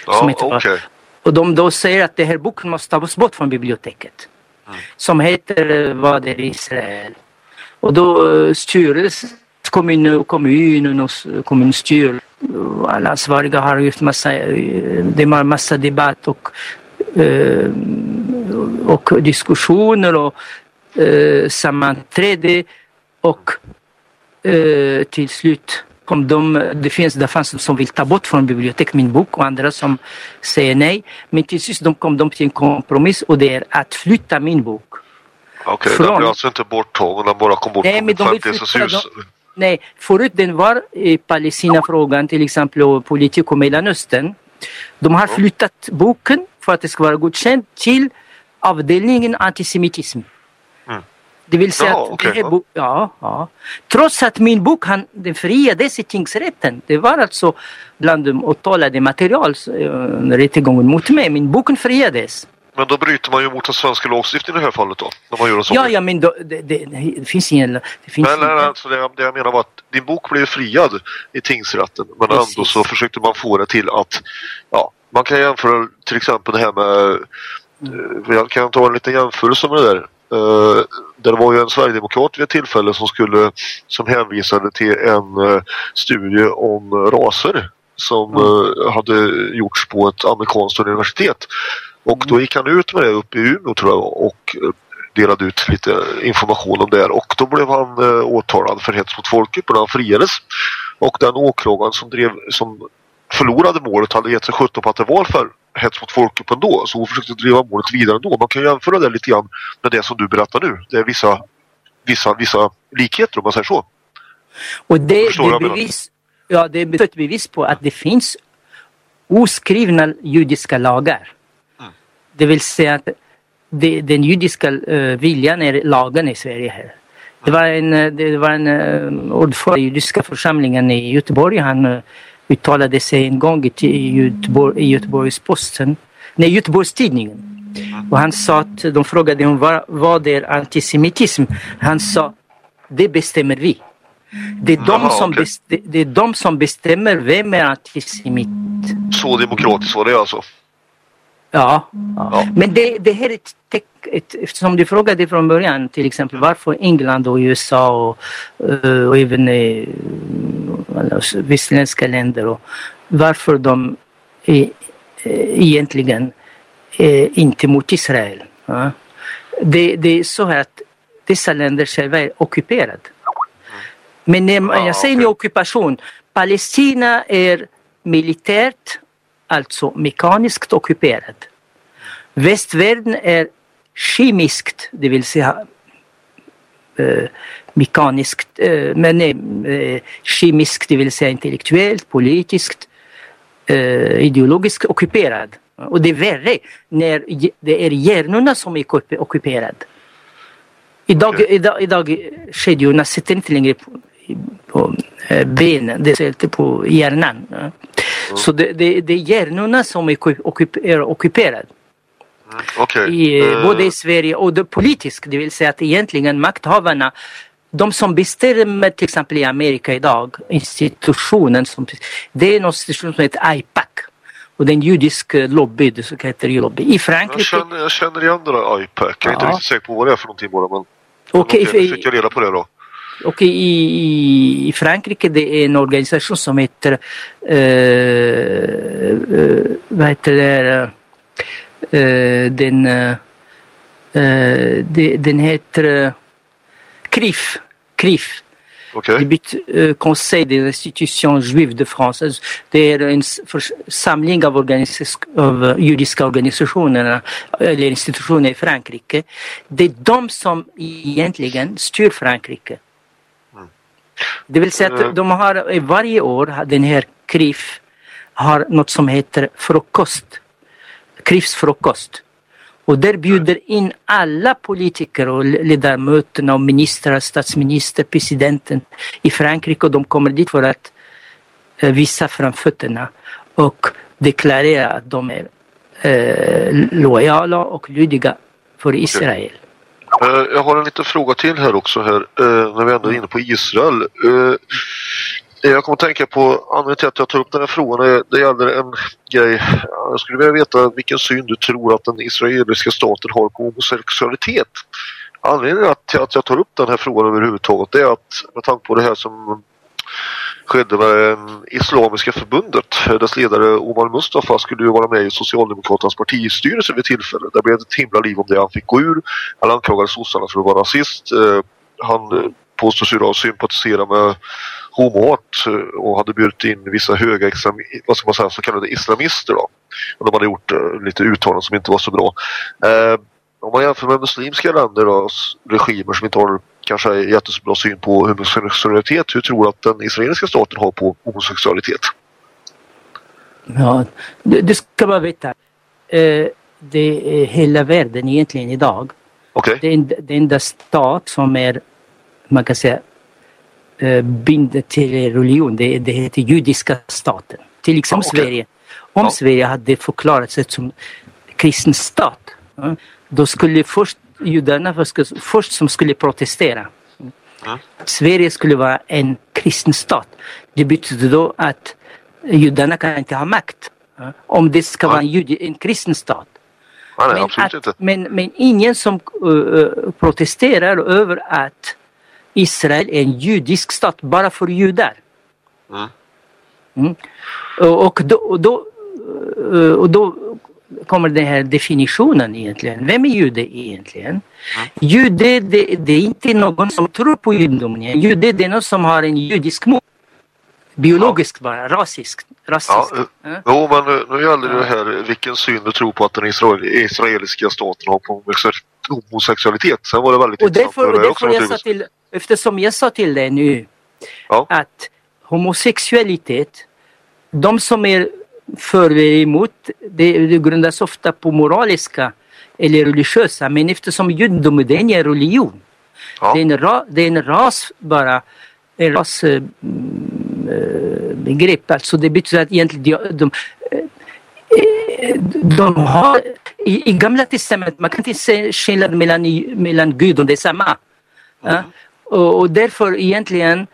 H: Ja, okej.
I: Och de då säger att den här boken måste tas bort från biblioteket. Som heter eh, Vad är Israel? Och då eh, styrelsen, kommun, kommunen och s- kommunstyr, och alla ansvariga har gjort massa, eh, det var massa debatt och, och diskussioner och eh, sammanträde och eh, till slut kom de, det finns det fanns de som vill ta bort från biblioteket min bok och andra som säger nej. Men till sist de kom de till en kompromiss och det är att flytta min bok.
H: Okej, den
I: Från-
H: blev alltså inte borttagen, den bara kom bort
I: Nej, men de vill flytta dem. Nej, förut den var i Palestinafrågan till exempel och politik och Mellanöstern. De har flyttat boken för att det ska vara godkänt till avdelningen antisemitism.
H: Mm.
I: Det vill säga
H: Jaha,
I: att
H: okej,
I: det här
H: ja.
I: bo- ja, ja. Trots att min bok han, den friades i tingsrätten. Det var alltså bland de åtalade material uh, rättegången mot mig. Min boken friades.
H: Men då bryter man ju mot den svenska lagstiftningen i det här fallet då. När man gör en sån
I: Ja, ja, men då, det, det, det finns ingen... Det finns
H: Nej,
I: ingen-
H: nej, alltså det, det jag menar var att din bok blev friad i tingsrätten men
I: Precis.
H: ändå så försökte man få det till att ja, man kan jämföra till exempel det här med eh, jag kan ta en liten jämförelse med det där. Uh, det var ju en sverigedemokrat vid ett tillfälle som skulle som hänvisade till en eh, studie om raser som eh, hade gjorts på ett amerikanskt universitet. Och då gick han ut med det uppe i Umeå tror jag och delade ut lite information om det här. och då blev han åtalad för hets mot folket men han friades. Och den åklagaren som, drev, som förlorade målet hade gett sig sjutton på att det var för hets mot folkgrupp ändå så hon försökte driva målet vidare ändå. Man kan jämföra det lite grann med det som du berättar nu. Det är vissa, vissa, vissa likheter om man säger så.
I: Och det, det, bevis, ja, det är ett bevis på att det finns oskrivna judiska lagar.
H: Mm.
I: Det vill säga att det, den judiska uh, viljan är lagen i Sverige här. Det var en, eh, det var en uh, ordförande i judiska församlingen i Göteborg. Han uh, uttalade sig en gång i, Göteborg, i Göteborgs-Posten, nej Göteborgs-Tidningen. Och han sa att de frågade om vad, vad är antisemitism. Han sa det bestämmer vi. Det är, de
H: Jaha,
I: som best, det är de som bestämmer vem är antisemit.
H: Så demokratiskt var det alltså.
I: Ja, ja. men det, det här är ett, teck- ett, eftersom du frågade från början till exempel varför England och USA och, eh, och även eh, västerländska länder och varför de är, eh, egentligen är inte mot Israel. Ja. Det, det är så här att dessa länder själva är ockuperade. Men när man- jag säger ockupation. Palestina är militärt, alltså mekaniskt ockuperad. Västvärlden är kemiskt, det vill säga eh, mekaniskt, eh, men nej, eh, kemiskt, det vill säga intellektuellt, politiskt, eh, ideologiskt ockuperad. Och det är värre när det är hjärnorna som är ockup- ockuperad. Idag,
H: Okej.
I: idag, idag kedjorna sitter inte längre på, på eh, benen, det sitter på hjärnan. Ja. Så det, det, det är hjärnorna som är ockup- ockup- är ockuperade.
H: Okej.
I: I,
H: Eh,
I: eh, både i Sverige och det politiskt, det vill säga att egentligen makthavarna de som bestämmer till exempel i Amerika idag, institutionen som, det är en institution som heter IPAC. Och det är en judisk eh, lobby, det så heter det lobby. I
H: jag,
I: Frankrike,
H: känner, jag känner igen det där iPac. Jag är inte
I: Ja.
H: riktigt säker på vad det är för någonting bara men
I: Okej, för-
H: fick jag reda på det då.
I: Och i, i, Frankrike det är en organisation som heter, eh, eh, vad heter det, eh, den, eh, eh, den heter, CRIF. CRIF.
H: Okej.
I: Det eh, Conseil des institutions juives de France. Alltså, Det är en s- församling av, av eh, judiska organisationer eller institutioner i Frankrike. Det är de som egentligen styr Frankrike. Det vill säga att de har eh, varje år, den här CRIF har något som heter frukost. CRIFs frukost. Och där bjuder in alla politiker och ledamöterna och ministrar, statsminister, presidenten i Frankrike och de kommer dit för att eh, visa framfötterna och deklarera att de är eh, lojala och lydiga för Israel.
H: Eh, jag har en liten fråga till här också här eh, när vi ändå är inne på Israel. Eh, jag kommer att tänka på anledningen till att jag tar upp den här frågan. Det gäller en grej. Jag skulle vilja veta vilken syn du tror att den israeliska staten har på homosexualitet. Anledningen till att jag tar upp den här frågan överhuvudtaget det är att med tanke på det här som skedde med Islamiska förbundet. Dess ledare Omar Mustafa skulle ju vara med i Socialdemokraternas partistyrelse vid tillfället. Det blev ett himla liv om det. Han fick gå ur. Han anklagade sossarna för att vara rasist. Eh, han eh, påstås ju då sympatisera med homohat eh, och hade bjudit in vissa höga vad ska man säga, så kallade islamister då. Och de hade gjort lite uttalanden som inte var så bra. Eh, om man jämför med muslimska länder och regimer som inte har kanske jättebra syn på homosexualitet, hur tror du att den israeliska staten har på homosexualitet?
I: Ja, du, du ska bara veta. Eh, det är hela världen egentligen idag.
H: Okej.
I: Det är det enda stat som är, man kan säga, eh, binder till religion. Det, det heter judiska staten. Till exempel
H: Ja, okej.
I: Sverige. Om
H: Ja.
I: Sverige hade förklarat sig som kristen stat. Då skulle först judarna först, först som skulle protestera.
H: Mm.
I: Sverige skulle vara en kristen stat. Det betyder då att judarna kan inte ha makt. ja, Om det ska
H: Ja.
I: vara en, judi, en kristen stat. Men, att, men, men ingen som eh, protesterar över att Israel är en judisk stat bara för judar.
H: Mm.
I: Mm. Och, och, då, och, då, eh, och då kommer den här definitionen egentligen. Vem är jude egentligen?
H: Mm.
I: Jude det, det är inte någon som tror på judendomen. Jude det är någon som har en judisk mor. Biologiskt bara, rasiskt. rasiskt.
H: Ja, eh,
I: Ja.
H: Jo, men nu, nu gäller det här vilken syn du tror på att den israel, israeliska staten har på homosex- homosexualitet. Sen var det väldigt
I: Och
H: intressant
I: därför,
H: att
I: och därför jag sa till, eftersom jag sa till dig nu
H: Ja.
I: att homosexualitet, de som är för eller emot, det, det grundas ofta på moraliska eller religiösa, men eftersom judendomen det är en religion.
H: Ja.
I: Det, är en ra, det är en ras bara, en ras eh, mm, eh, begrepp. Alltså det betyder att egentligen de, de, eh, de har i, i gamla testamentet, man kan inte se skillnad mellan, mellan Gud och detsamma. Ja? Och, och därför egentligen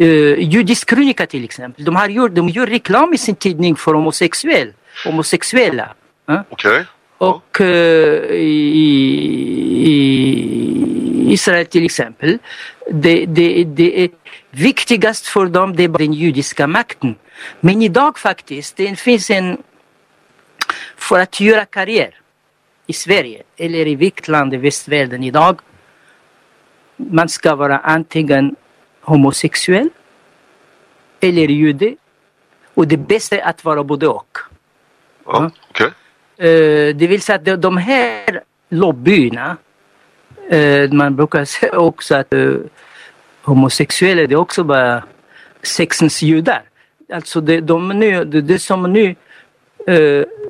I: uh, judisk krönika till exempel, de, har gjort, de gör reklam i sin tidning för homosexuell, homosexuella. Ja?
H: Okej.
I: Och eh, i, i Israel till exempel, det, det, det är viktigast för dem det är den judiska makten. Men idag faktiskt, det finns en, för att göra karriär i Sverige eller i vilket land i västvärlden idag, man ska vara antingen homosexuell eller jude. Och det bästa är att vara både och.
H: Ja, okej.
I: Eh, det vill säga att de, här lobbyerna, eh, man brukar säga också att eh, homosexuella det är också bara sexens judar. Alltså det, de nu, det, det som nu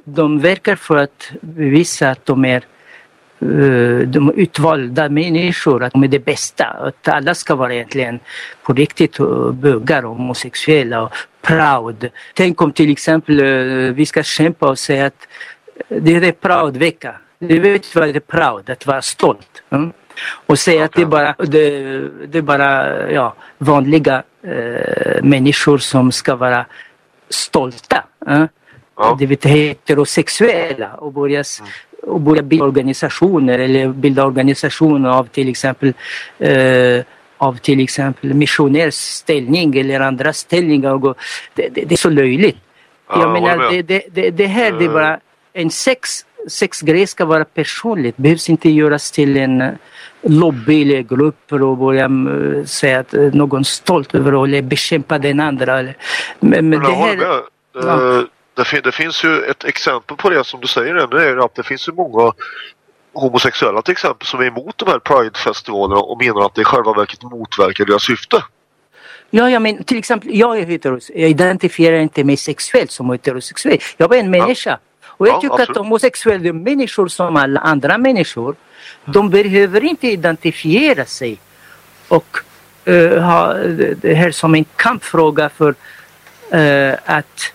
I: de verkar för att bevisa att de är de är utvalda människor, att de är det bästa. Att alla ska vara egentligen på riktigt eh, bögar och homosexuella och proud. Tänk om till exempel eh, vi ska kämpa och säga att det är proud-vecka. Du vet vad det är proud, att vara stolt. Mm? Och säga att det är bara, det, det är bara ja, vanliga eh, människor som ska vara stolta. eh?
H: Ja.
I: Det vet heterosexuella och börja, s- och börja bilda organisationer eller bilda organisationer av till exempel eh, av till exempel missionärs ställning eller andra ställningar. Det, det, det är så löjligt.
H: Ja,
I: jag menar, det, det, det, det här det är bara en sex sexgrej ska vara personligt. behövs inte göras till en eh, lobby eller grupp och börja eh, säga att eh, någon är stolt över eller bekämpa den andra. Men, men det här... Ja.
H: Det, fin- det finns ju ett exempel på det som du säger nu, det är att det finns ju många homosexuella till exempel som är emot de här Pride-festivalerna och menar att det i själva verket motverkar deras syfte.
I: Ja, ja, men till exempel, jag är heterosexuell. Jag identifierar inte mig sexuellt som heterosexuell. Jag är en människa. Och jag
H: Ja,
I: tycker
H: absolut.
I: att homosexuella människor som alla andra människor. De behöver inte identifiera sig och eh, ha det det här som en kampfråga för eh, att,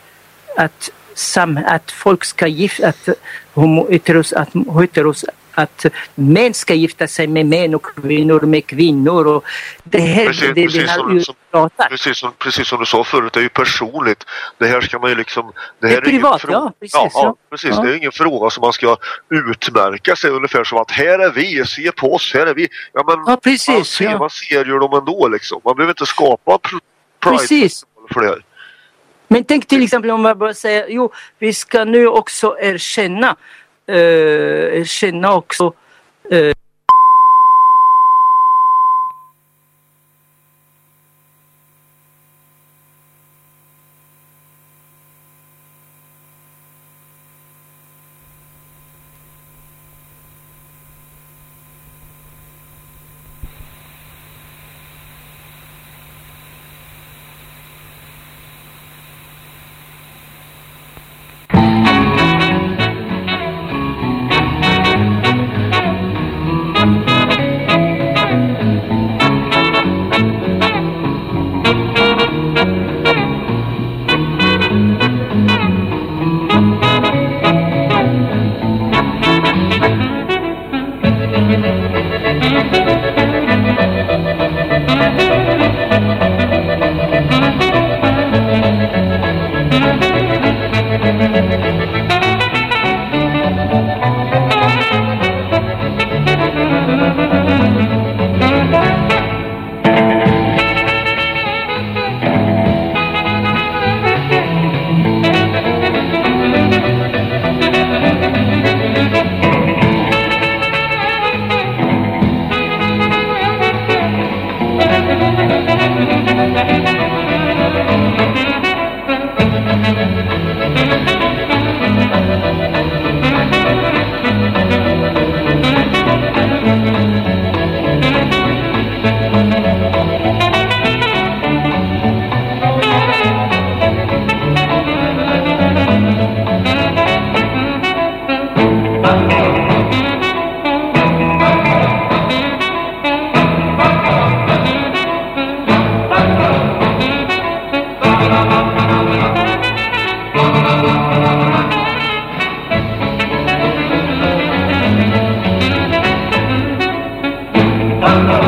I: att, sam, att folk ska gifta, att, homo, heteros, att, heteros, att män ska gifta sig med män och kvinnor med kvinnor. Och det här,
H: Precis,
I: det, det,
H: precis,
I: har
H: som, precis, som, precis som du sa förut, det är ju personligt. Det här ska man ju liksom... Det,
I: Det
H: här
I: är
H: ingen
I: privat,
H: fråga-
I: ja, precis,
H: Ja, ja, precis.
I: Ja.
H: Det är ingen fråga som man ska utmärka sig ungefär som att här är vi, se på oss, här är vi. Ja, men
I: Ja, precis,
H: man, ser,
I: ja.
H: man ser ju dem ändå liksom. Man behöver inte skapa pr- Pride
I: Precis.
H: för det här.
I: Men tänk till exempel om man bara säger jo, vi ska nu också erkänna, eh, erkänna också eh, Wonderful.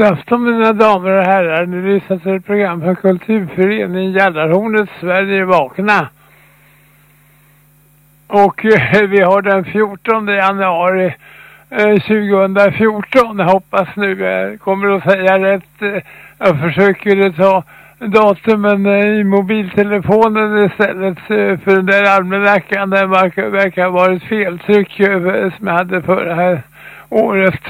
B: God afton mina damer och herrar. Nu lyssnar till ett program för Kulturföreningen Gällarhornet Sverige vakna. Och eh, vi har den 14 januari eh, 2014. Jag hoppas nu jag kommer att säga rätt. Eh, jag försöker ta datumen eh, i mobiltelefonen istället eh, för den där almanackan den verkar, verkar ha varit feltryck eh, som jag hade förra här året.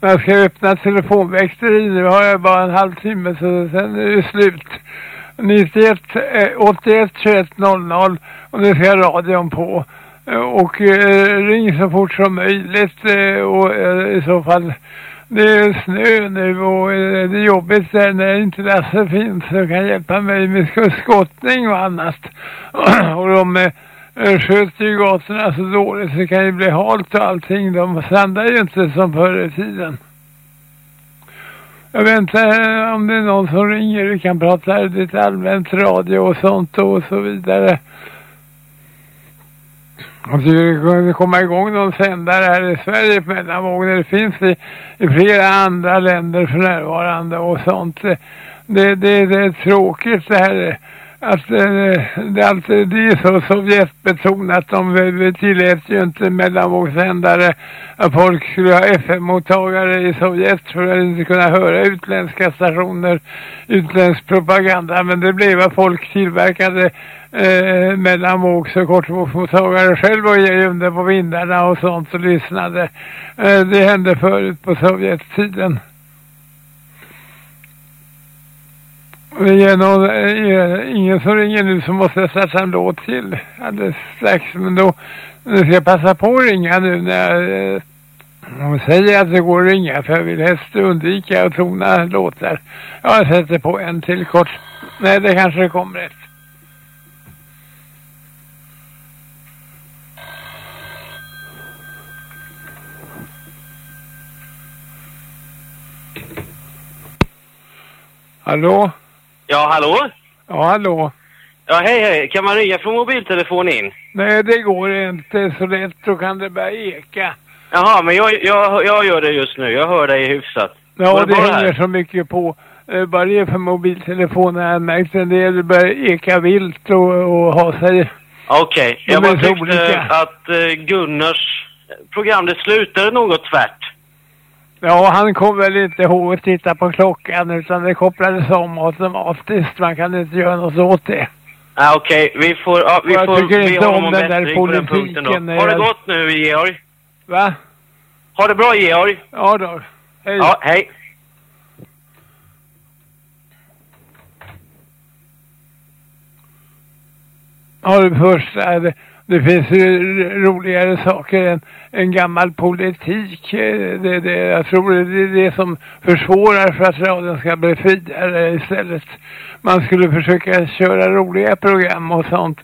B: Men jag ska öppna telefonväxteri nu har jag bara en halvtimme så sen är det slut. 91 eh, 81 21 00 och nu ska radion på. Eh, och eh, ring så fort som möjligt eh, och eh, i så fall det är snö nu och eh, det är jobbigt där när inte Lasse finns så kan hjälpa mig med skottning och annat. och de eh, sköter ju gatorna så dåligt så det kan ju bli halt och allting. De sandar ju inte som förr i tiden. Jag väntar eh, om det är någon som ringer. Vi kan prata lite allmänt radio och sånt och så vidare. Om det kunde komma igång någon sändare här i Sverige på mellanvågen. Det finns i, i flera andra länder för närvarande och sånt. Det, det, det är tråkigt det här att eh, det, alltid, det är så Sovjetbetonat. Eh, De tillät ju inte mellanvågssändare att folk skulle ha FM-mottagare i Sovjet för att inte kunna höra utländska stationer, utländsk propaganda. Men det blev att folk tillverkade eh, mellanvågs och kortvågsmottagare själv och gömde på vindarna och sånt och lyssnade. Eh, det hände förut på Sovjettiden. Det är någon, eh, ingen som ringer nu så måste jag sätta en låt till alldeles strax. Men då nu ska jag passa på att ringa nu när jag eh, de säger att det går att ringa för jag vill helst undvika att tona låtar. Ja, jag sätter på en till kort. Nej, det kanske kommer ett. Hallå?
J: Ja, hallå?
B: Ja, hallå?
J: Ja, hej, hej. Kan man ringa från mobiltelefon in?
B: Nej, det går inte så lätt. Då kan det börja eka.
J: Jaha, men jag, jag, jag gör det just nu. Jag hör dig hyfsat.
B: Ja, det
J: bra
B: hänger så mycket på. Bara det är för mobiltelefonen har jag märkt en del. Det börjar eka vilt och, och ha sig.
J: Okej,
B: De
J: jag bara tyckte
B: olika.
J: att eh, Gunnars program, det slutade något tvärt.
B: Ja, han kom väl inte ihåg att titta på klockan utan det kopplades om automatiskt. Man kan inte göra något åt det.
J: Ah, Okej, vi får, ja, vi
B: Jag
J: får
B: tycker
J: be
B: inte om
J: om
B: den där
J: på den
B: politiken,
J: Har det
B: jag-
J: gått nu, Georg?
B: Va?
J: Ha det bra, Georg.
B: Ja då. Hej.
J: Ja, hej.
B: Ja, det första, det, finns ju roligare saker än en gammal politik. Eh, det, det, jag tror det är det som försvårar för att radion ska bli friare istället. Man skulle försöka köra roliga program och sånt.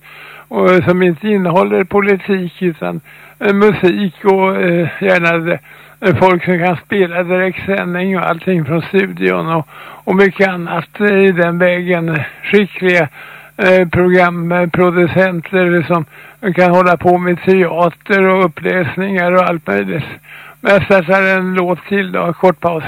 B: Och, som inte innehåller politik utan eh, musik och eh, gärna det, eh, folk som kan spela direktsändning och allting från studion och, och mycket annat eh, i den vägen. Skickliga eh, programproducenter som kan hålla på med teater och uppläsningar och allt möjligt. Men jag startar en låt till då, kort paus.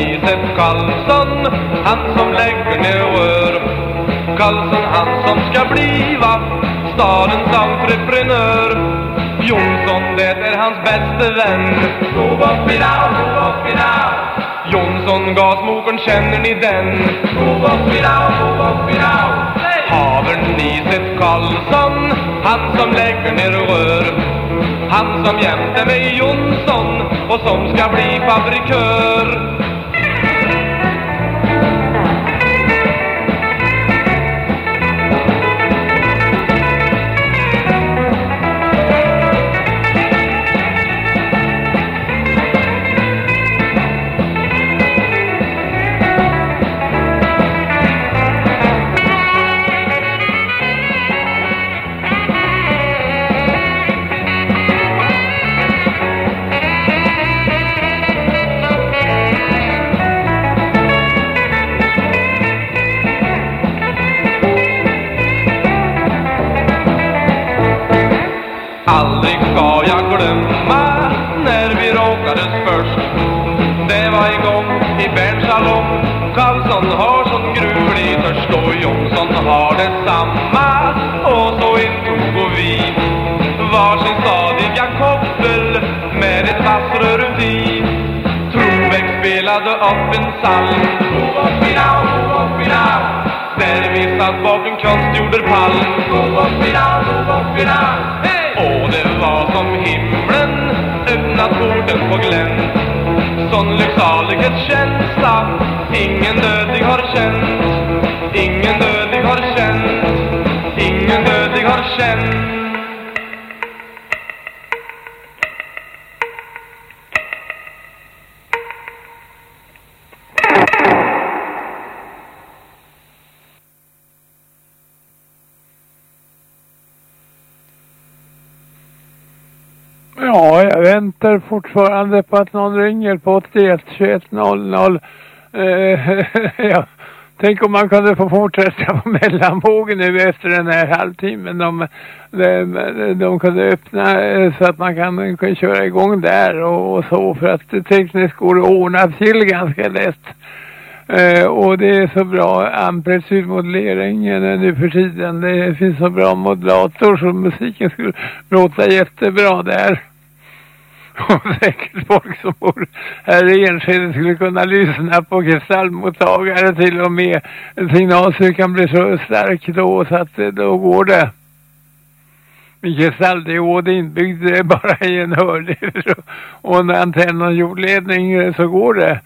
K: Sett Karlsson, han som lägger ner rör? Karlsson, han som ska bliva stadens entreprenör. Jonsson, det är hans bäste vän. I dag. Jonsson, gasmokern, känner ni den? Gå upp i dag, gå upp i dag. Haver ni sett Karlsson, han som lägger ner rör? Han som jämte med Jonsson och som ska bli fabrikör. Ett vassrör Trobeck spelade upp en psalm Ovoppina, ovoppina Där vi satt bakom konstgjord palm Ovoppina, ovoppina Och det var som himlen öppnat porten på glänt. Sån lycksalighetskänsla ingen dödlig har känt. Ingen dödlig har känt. Ingen dödlig har känt.
B: Väntar fortfarande på att någon ringer på 81 21 00. Eh, ja. Tänk om man kunde få fortsätta på mellanvågen nu efter den här halvtimmen. De, de, de kunde öppna eh, så att man kan, kan köra igång där och, och så för att det tekniskt går att ordna till ganska lätt. Eh, och det är så bra amplitudmodellering nu för tiden. Det finns så bra modulator så musiken skulle låta jättebra där. Och säkert folk som bor här i Enskede skulle kunna lyssna på kristallmottagare till och med. Signalstyrkan blir så stark då så att eh, då går det. Med kristalldiod inbyggd eh, bara i en hörlur och en antenn och jordledning eh, så går det.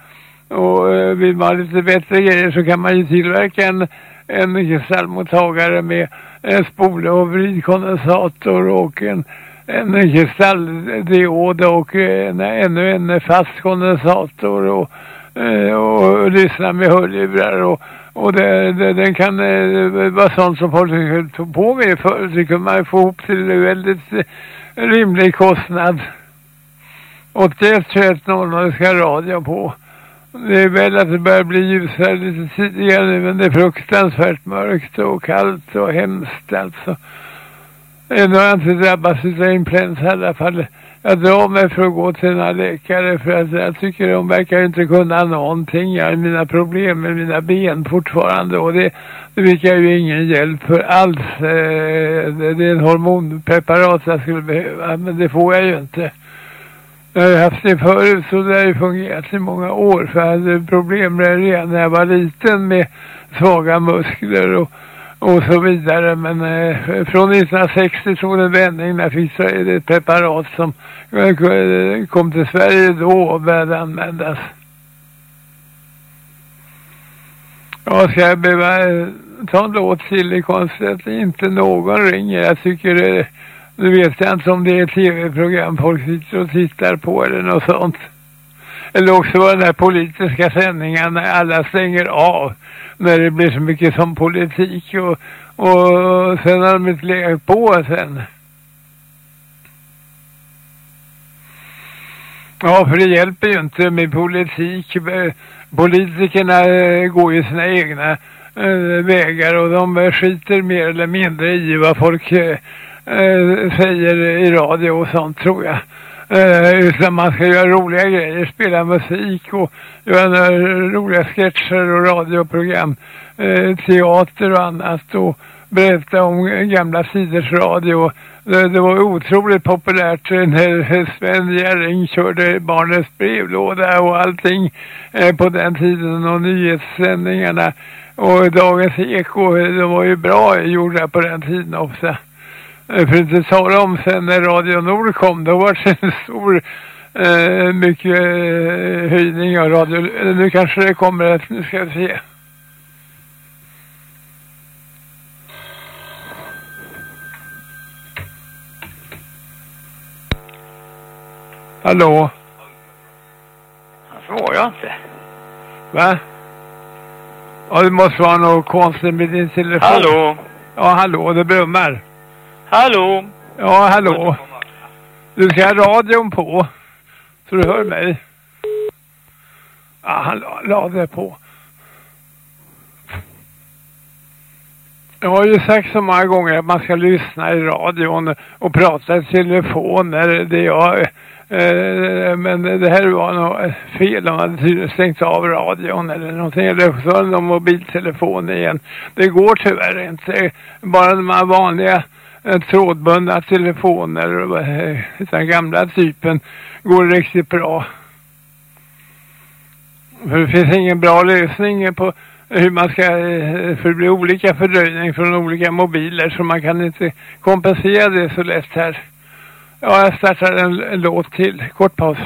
B: Och vill man ha lite bättre grejer så kan man ju tillverka en, en kristallmottagare med en spole och vridkondensator och en, en kristalldiod och eh, en, ännu en fast kondensator och, och, och lyssna med hörlurar och, och det, det, den kan eh, vara sånt som folk tog på med förut. Det kunde man få ihop till en väldigt rimlig kostnad. 81 21 00 ska radio på. Det är väl att det börjar bli ljusare lite tidigare nu men det är fruktansvärt mörkt och kallt och hemskt alltså. Ändå har jag inte drabbats av influensa i alla fall. Jag drar mig för att gå till några läkare för att jag tycker de verkar inte kunna någonting. Jag har mina problem med mina ben fortfarande och det, det fick jag ju ingen hjälp för alls. Eh, det, det är en hormonpreparat jag skulle behöva men det får jag ju inte. Jag har haft det förut så det har ju fungerat i många år för jag hade problem med det redan när jag var liten med svaga muskler och, och så vidare. Men eh, från 1960 såg det en vändning när jag fick ett preparat som eh, kom till Sverige då och började användas. Ja, ska jag behöva eh, ta en låt till i konstigt att inte någon ringer. Jag tycker det nu vet jag inte om det är tv-program folk sitter och tittar på eller något sånt. Eller också var den här politiska sändningen när alla stänger av. När det blir så mycket som politik och, och sen har de inte legat på sen. Ja, för det hjälper ju inte med politik. Politikerna eh, går ju sina egna eh, vägar och de eh, skiter mer eller mindre i vad folk säger i radio och sånt tror jag. Eh, utan man ska göra roliga grejer, spela musik och göra roliga sketcher och radioprogram, eh, teater och annat och berätta om gamla sidors radio. Det, det var otroligt populärt när Sven Gärring körde barnens brevlåda och allting eh, på den tiden och nyhetssändningarna. Och Dagens Eko, de var ju bra gjorda på den tiden också. För att inte tala om sen när Radio Nord kom, då var det en stor eh, mycket eh, höjning av radio. Nu kanske det kommer att, nu ska vi se. Hallå?
L: Han svarar inte.
B: Va? Ja, det måste vara något konstigt med din telefon.
L: Hallå?
B: Ja, hallå, det brummar.
L: Hallå?
B: Ja, hallå. Du ska ha radion på. Så du hör mig. Ja, han la, la det på. Jag har ju sagt så många gånger att man ska lyssna i radion och prata i telefon det jag... Eh, men det här var nog fel. De hade tydligen stängt av radion eller någonting. Eller så har de mobiltelefon igen. Det går tyvärr inte. Bara de här vanliga eh, trådbundna telefoner och den gamla typen går riktigt bra. För det finns ingen bra lösning på hur man ska, eh, för det blir olika fördröjning från olika mobiler så man kan inte kompensera det så lätt här. Ja, jag startar en, en låt till. Kort paus.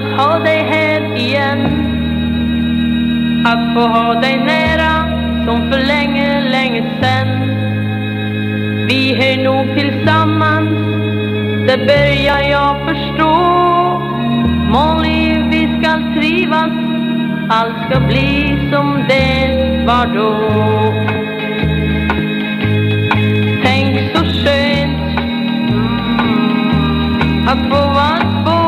M: Att ha dig här igen. Att få ha dig nära som för länge, länge sen. Vi hör nog tillsammans, det börjar jag förstå. Molly, vi ska trivas, allt ska bli som det var då. Tänk så skönt mm, att få vara två.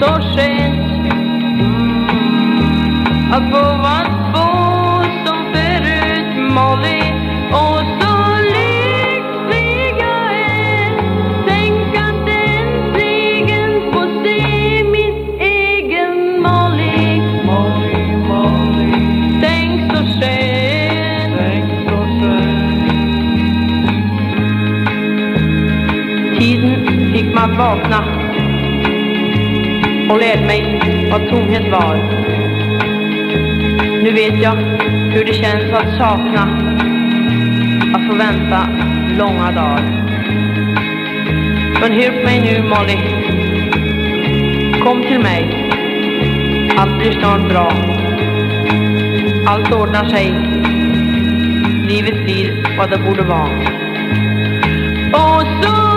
M: Så skönt att få att bo som förut Molly och så lycklig jag är. Tänk att äntligen få se min egen Molly. Molly, Molly. Tänk så skönt Tänk så skönt Tiden fick att vakna och lärde mig vad tomhet var. Nu vet jag hur det känns att sakna, att få vänta långa dagar. Men hjälp mig nu Molly. Kom till mig. Allt blir snart bra. Allt ordnar sig. Livet blir vad det borde vara. Och så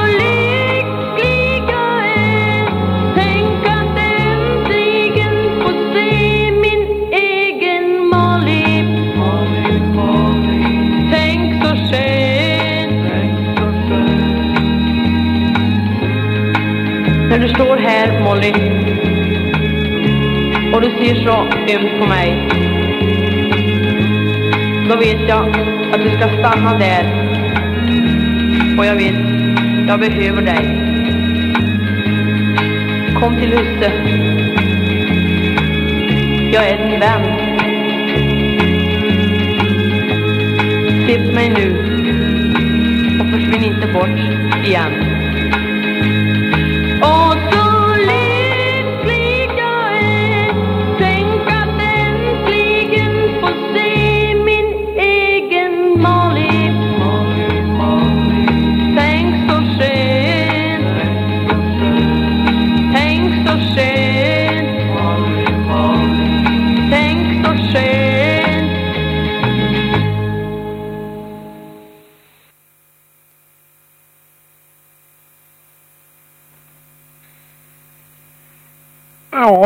M: När du står här Molly och du ser så ömt på mig då vet jag att du ska stanna där och jag vet, jag behöver dig. Kom till huset. Jag är din vän. Se på mig nu och försvinn inte bort igen.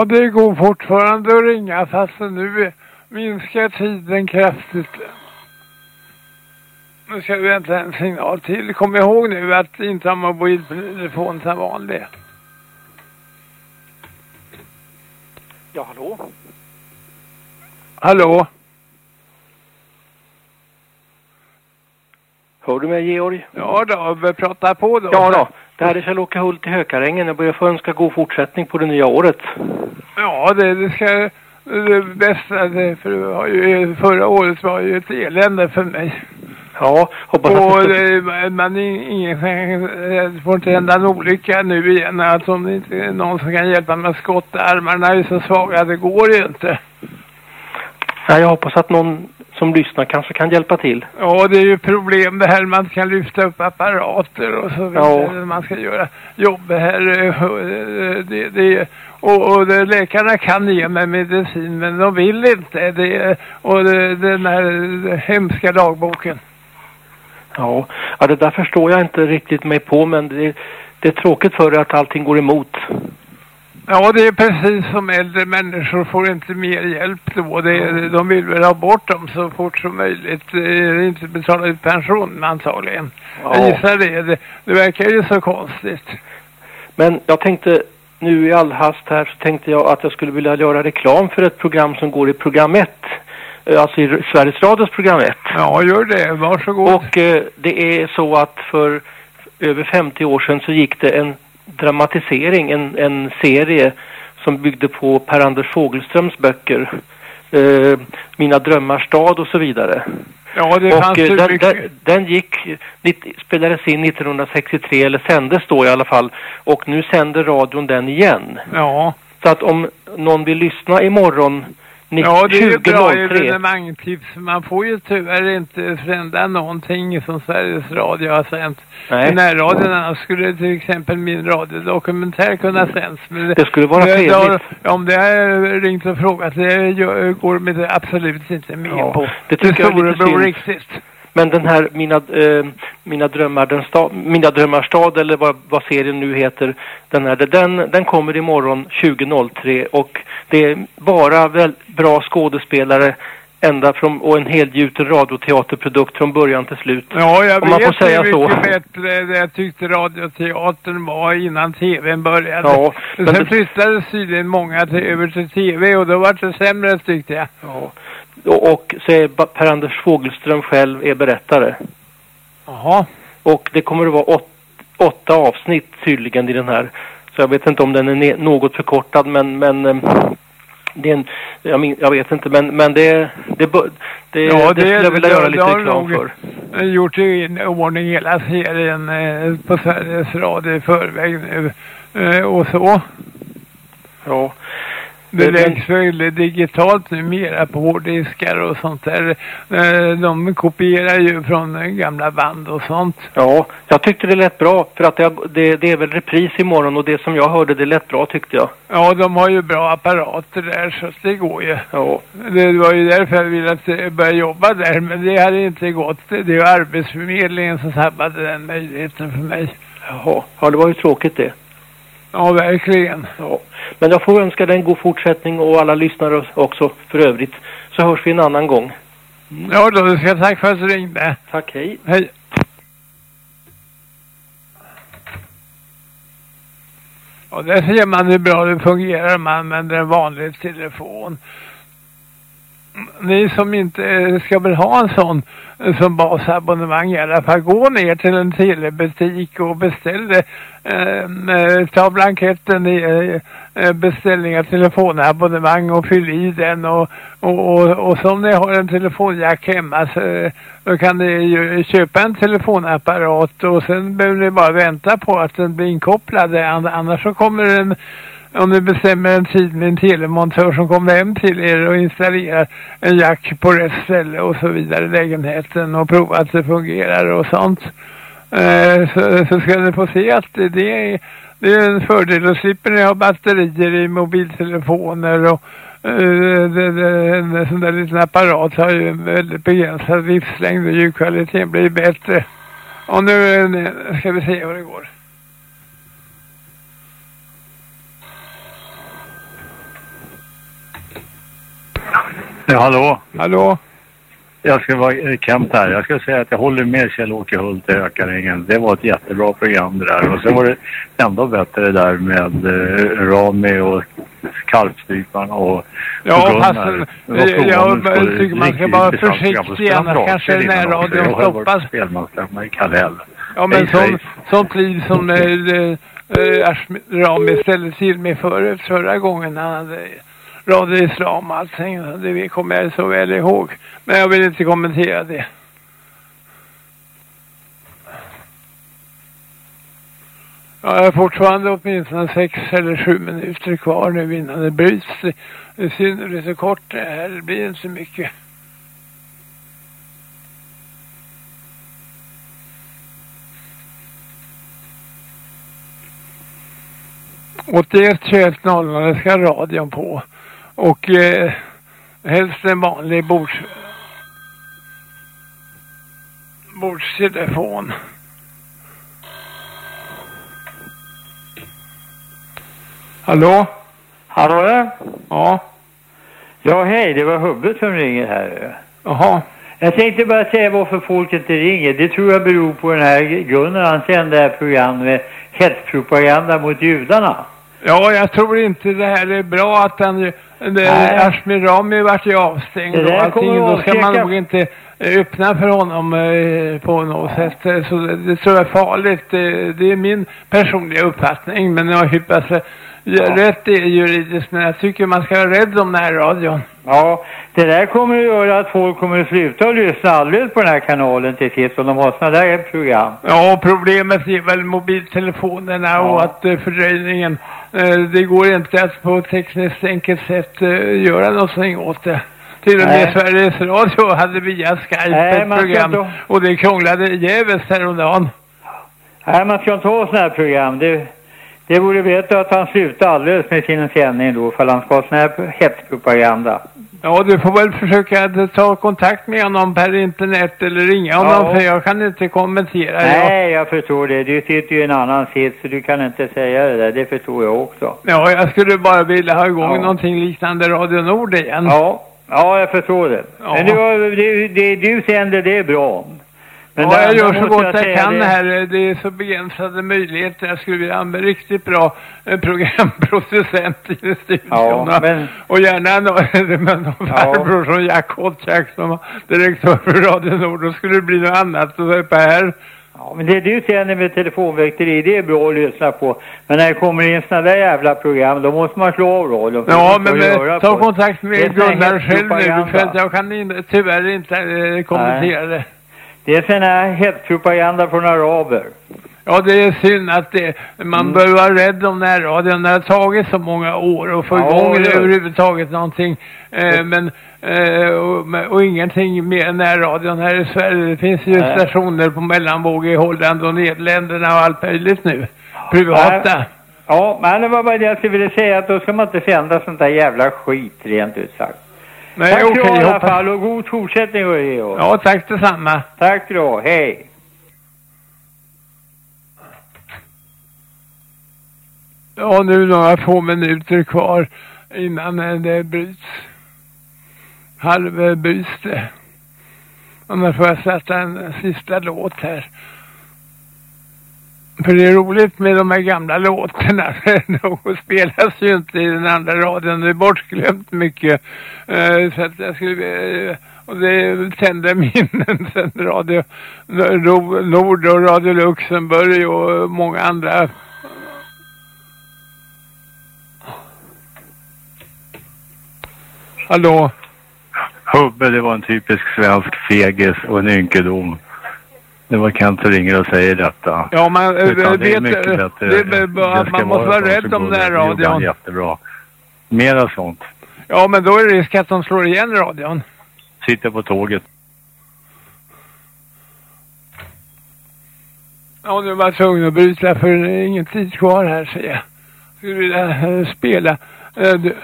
B: Ja, det går fortfarande att ringa fast nu minskar tiden kraftigt. Nu ska vi vänta en signal till. Kom ihåg nu att inte ha mobiltelefon som vanligt.
N: Ja, hallå?
B: Hallå?
N: Hör du mig, Georg?
B: Ja då, vi pratar på då.
N: Ja då. Det här är Kjell-Åke Hult i Hökarängen. Jag börjar få önska god fortsättning på det nya året.
B: Ja, det, det ska... Det bästa, för var ju, förra året var ju ett elände för mig.
N: Ja, hoppas
B: Och
N: att det
B: man ingen, det får inte hända en olycka nu igen. Att om det inte är någon som kan hjälpa med skottarmarna är så svaga, det går ju inte.
N: Ja, jag hoppas att någon som lyssnar kanske kan hjälpa till.
B: Ja, det är ju problem det här man kan lyfta upp apparater och så vidare.
N: Ja.
B: Man ska göra jobb här. eh, eh, Det, det, och, och det, läkarna kan ge mig medicin men de vill inte. Det, och det, den här hemska dagboken.
N: Ja. ja, det där förstår jag inte riktigt mig på men det, det är tråkigt för dig att allting går emot.
B: Ja, det är precis som äldre människor får inte mer hjälp då. Det, de vill väl ha bort dem så fort som möjligt. Inte betala ut pension antagligen.
N: Ja.
B: Jag gissar det. det. Det verkar ju så konstigt.
N: Men jag tänkte nu i all hast här så tänkte jag att jag skulle vilja göra reklam för ett program som går i program 1. Eh, Alltså i Sveriges Radios program 1.
B: Ja, gör det. Varsågod.
N: Och eh, det är så att för över 50 år sedan så gick det en dramatisering, en, en serie som byggde på Per-Anders Fogelströms böcker. Eh, Mina drömmars stad och så vidare.
B: Ja, det
N: och
B: fanns
N: eh, den,
B: mycket.
N: den, den gick, spelades in 1963 eller sändes då i alla fall. Och nu sänder radion den igen.
B: Ja.
N: Så att om någon vill lyssna imorgon
B: Ja, det är ju bra
N: 20.03
B: evenemangtips. Man får ju tyvärr inte sända någonting som Sveriges Radio har sänt.
N: Nej.
B: Närradion annars skulle till exempel min radiodokumentär kunna sänds. Men
N: Det skulle vara
B: det,
N: trevligt.
B: Om det har ringt och frågat, det går de inte- absolut inte med
N: Ja,
B: på.
N: det tycker jag är lite synd.
B: riktigt.
N: Men den här Mina, eh, mina, drömmar, den sta, mina drömmar stad eller vad, vad serien nu heter. Den, här, den, den kommer imorgon 20.03 och det är bara väl bra skådespelare ända från, och en helgjuten radioteaterprodukt från början till slut.
B: Ja, jag
N: Om man
B: vet
N: får säga
B: hur
N: så.
B: mycket bättre det jag tyckte radioteatern var innan tvn började.
N: Ja,
B: Men Sen
N: det-
B: flyttades tydligen många till, över till tv och då var det sämre tyckte jag.
N: Ja. Och, så är Per-Anders Fogelström själv är berättare.
B: Jaha.
N: Och det kommer att vara åt, åtta avsnitt tydligen i den här. Så jag vet inte om den är något förkortad men, men ehm, det är en, jag, min, jag vet inte men, men det, det, bör- det, det, skulle jag vilja göra lite
B: har
N: reklam för.
B: eh, gjort i ordning hela serien eh, på Sveriges Radio i förväg nu. Eh, och så.
N: Ja.
B: Det läggs väl digitalt numera på hårddiskar och sånt där. Eh, de kopierar ju från gamla band och sånt.
N: Ja, jag tyckte det lät bra för att det, det, det är väl repris imorgon och det som jag hörde det lät bra tyckte jag.
B: Ja, de har ju bra apparater där så det går ju.
N: Ja.
B: Det var ju därför jag ville eh, börja jobba där, men det hade inte gått. Det är Arbetsförmedlingen som sabbade den möjligheten för mig.
N: Jaha, ja det var ju tråkigt det.
B: Ja, verkligen.
N: Ja. Men jag får önska dig en god fortsättning och alla lyssnare också för övrigt. Så hörs vi en annan gång.
B: Ja, då ska jag tack för att du ringde.
N: Tack, hej.
B: Hej. Och där ser man hur bra det fungerar man använder en vanlig telefon. Ni som inte eh, ska väl ha en sån eh, som basabonnemang i alla fall, gå ner till en telebutik och beställ det. Eh, ta blanketten i eh, beställningar av telefonabonnemang och fyll i den och, och, och, och så om ni har en telefonjack hemma så då kan ni ju köpa en telefonapparat och sen behöver ni bara vänta på att den blir inkopplad. Annars så kommer den om ni bestämmer en tid med en telemontör som kommer hem till er och installerar en jack på rätt ställe och så vidare i lägenheten och prova att det fungerar och sånt. Eh, så, så ska ni få se att det, det, är, det är en fördel. Då slipper ni ha batterier i mobiltelefoner och eh, det, det, en sån där liten apparat har ju en väldigt begränsad livslängd och ljudkvaliteten blir bättre. Och nu eh, ska vi se hur det går.
O: Ja, hallå?
B: Hallå?
O: Jag ska vara Kent här. Jag ska säga att jag håller med Kjell-Åke Hult i Ökarängen. Det var ett jättebra program det där. Och så var det ändå bättre det där med eh, Rami och Karpstrypan och
B: Ja,
O: och
B: fast
O: frågan
B: jag tycker man ska vara försiktig annars kanske den här radion stoppas.
O: spelmansstämma i Kallhäll.
B: Ja, men som, sånt liv som eh, eh, Rami ställde till med förut, förra gången han hade Radio Islam och allting. Det kommer jag så väl ihåg. Men jag vill inte kommentera det. Ja, jag har fortfarande åtminstone sex eller sju minuter kvar nu innan det bryts. Det är synd att det är så kort det här. Det blir inte så mycket. Åttioett, tjugoett, noll noll ska radion på. Och eh, helst en vanlig bords... bordstelefon. Hallå?
L: Hallå där?
B: Ja.
L: Ja, hej, det var huvudet som ringer här.
B: Jaha.
L: Jag tänkte bara säga varför folk inte ringer. Det tror jag beror på den här Gunnar, han sände det här programmet med hetspropaganda mot judarna.
B: Ja, jag tror inte det här är bra att han... Det,
L: Nej.
B: Ashmi Rami vart ju avstängd och allting. Då ska man nog inte eh, öppna för honom eh, på något sätt. Eh, Så det, det tror jag är farligt. Det, det är min personliga uppfattning. Men jag hoppas ja. rätt är juridiskt. Men jag tycker man ska vara rädd om den här radion.
L: Ja, det där kommer att göra att folk kommer att sluta att lyssna alldeles på den här kanalen till sist om de har sådana där program.
B: Ja, problemet är väl mobiltelefonerna och att eh, fördröjningen. Eh, det går inte att på ett tekniskt enkelt sätt eh, göra någonting åt det. Till och med
L: Nej.
B: Sveriges Radio hade via Skype
L: Nej,
B: ett program
L: inte-
B: och det krånglade jävligt häromdagen.
L: Nej, man ska inte ha sådana här program. Det, det vore bättre att han slutar alldeles med sin sändning då, för han ska ha sån här hetspropaganda.
B: Ja, du får väl försöka ta kontakt med honom per internet eller ringa honom
L: Ja.
B: för jag kan inte kommentera. Jag,
L: Nej, jag förstår det. Du sitter ju i en annan sits så du kan inte säga det där. Det förstår jag också.
B: ja, jag skulle bara vilja ha igång
L: Ja.
B: någonting liknande Radio Nord igen.
L: Ja, ja jag förstår det.
B: Ja.
L: Men du, det, det, du sänder, det är bra. Men
B: ja, jag gör så gott jag
L: säga
B: kan
L: det-
B: här. Det är så begränsade möjligheter. Jag skulle vilja ha en riktigt bra eh, programproducent i studion.
L: Ja, men-
B: och gärna någon, farbror som Jack Hotjack som var direktör för Radio Nord. Då skulle det bli något annat söpa här.
L: Ja, men det du sänder med telefonväkteri, det är bra att lyssna på. Men när det kommer in sådana där jävla program, då måste man slå av radion.
B: Ja, men
L: att
B: eh, ta kontakt med Gunnar själv nu för jag kan in, tyvärr inte eh, kommentera det.
L: Det är sån här hetspropaganda från araber.
B: Ja, det är synd att det, man
L: Mm.
B: bör vara rädd om närradion. Det har tagit så många år att få
L: Ja,
B: igång
L: det
B: överhuvudtaget någonting. Eh, men, eh, och, och ingenting mer än närradion här i Sverige. Det finns ju
L: Nej.
B: stationer på mellanvåg i Holland och Nederländerna och allt möjligt nu. Privata.
L: Nej. Ja, men det var bara det jag skulle vilja säga att då ska man inte sända sånt där jävla skit rent ut sagt.
B: Nej,
L: tack
B: okej,
L: ha i alla fall och god fortsättning Georg.
B: Ja, tack detsamma.
L: Tack då, hej.
B: Ja, nu några få minuter kvar innan det bryts. Halvbryts det. Annars får jag sätta en sista låt här. För det är roligt med de här gamla låtarna. De spelas ju inte i den andra radion. Det är bortglömt mycket. Eh, så att jag skulle... eh, och det tänder minnen sen Radio Nord Nord och Radio Luxemburg och många andra Hallå?
O: Hubbe, det var en typisk svensk fegis och en ynkedom. Det var Kent som ringer och säger detta.
B: Ja, man eh,
O: Utan det är
B: vet,
O: mycket
B: eh,
O: bättre.
B: det att
O: ska
B: man måste vara rädd om den här.
O: Det
B: radion.
O: jättebra. Mera sånt.
B: Ja, men då är det risk att de slår igen radion.
O: Sitter på tåget.
B: Ja, nu var jag tvungen att bryta för det är ingen tid kvar här, säger jag. Skulle vilja eh, spela. Eh, du...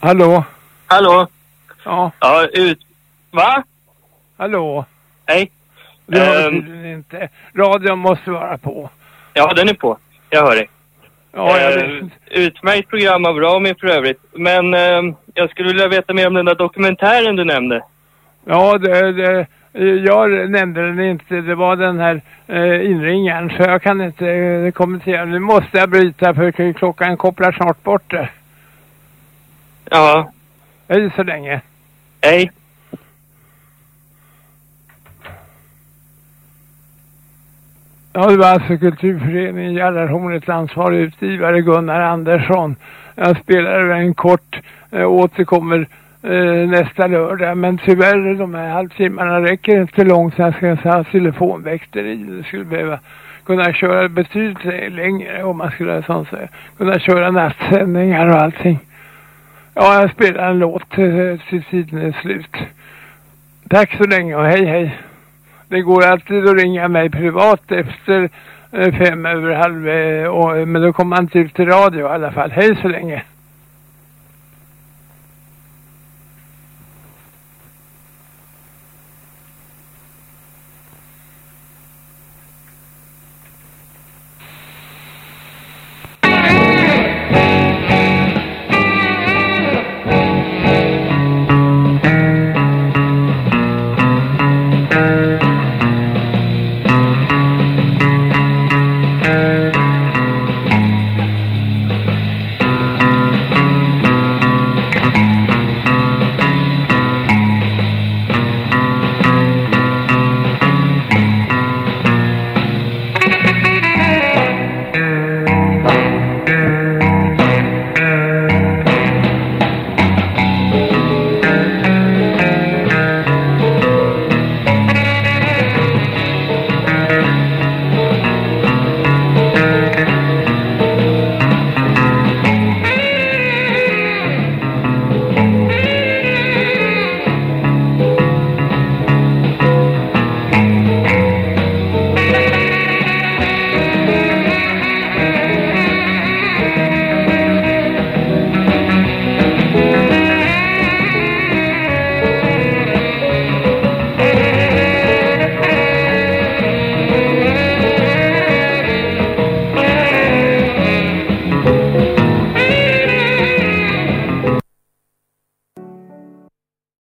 B: Hallå?
P: Hallå?
B: Ja,
P: Ja, ut... Va?
B: hallå?
P: Hej.
B: Det hör tydligen inte. Radion måste vara på.
P: Ja, den är på. Jag hör dig.
B: Ja, jag vet.
P: utmärkt program av Rami för övrigt. Men eh, jag skulle vilja veta mer om den där dokumentären du nämnde.
B: Ja, det, det, jag nämnde den inte. Det var den här eh, inringaren. Så jag kan inte eh, kommentera. Nu måste jag bryta för klockan kopplar snart bort det.
P: Ja.
B: Hej så länge.
P: Hej.
B: Ja, det var alltså kulturföreningen Jallarhornets ansvarig utgivare Gunnar Andersson. Jag spelar en kort, eh, återkommer eh, nästa lördag. Men tyvärr, de här halvtimmarna räcker inte långt så jag ska ha telefonväkteri. Det skulle behöva kunna köra betydligt längre om man skulle säga. Kunna köra nattsändningar och allting. Ja, jag spelar en låt till eh, tiden är slut. Tack så länge och hej hej. Det går alltid att ringa mig privat efter eh, fem över halv, eh, och, men då kommer man inte ut till radio i alla fall. Hej så länge.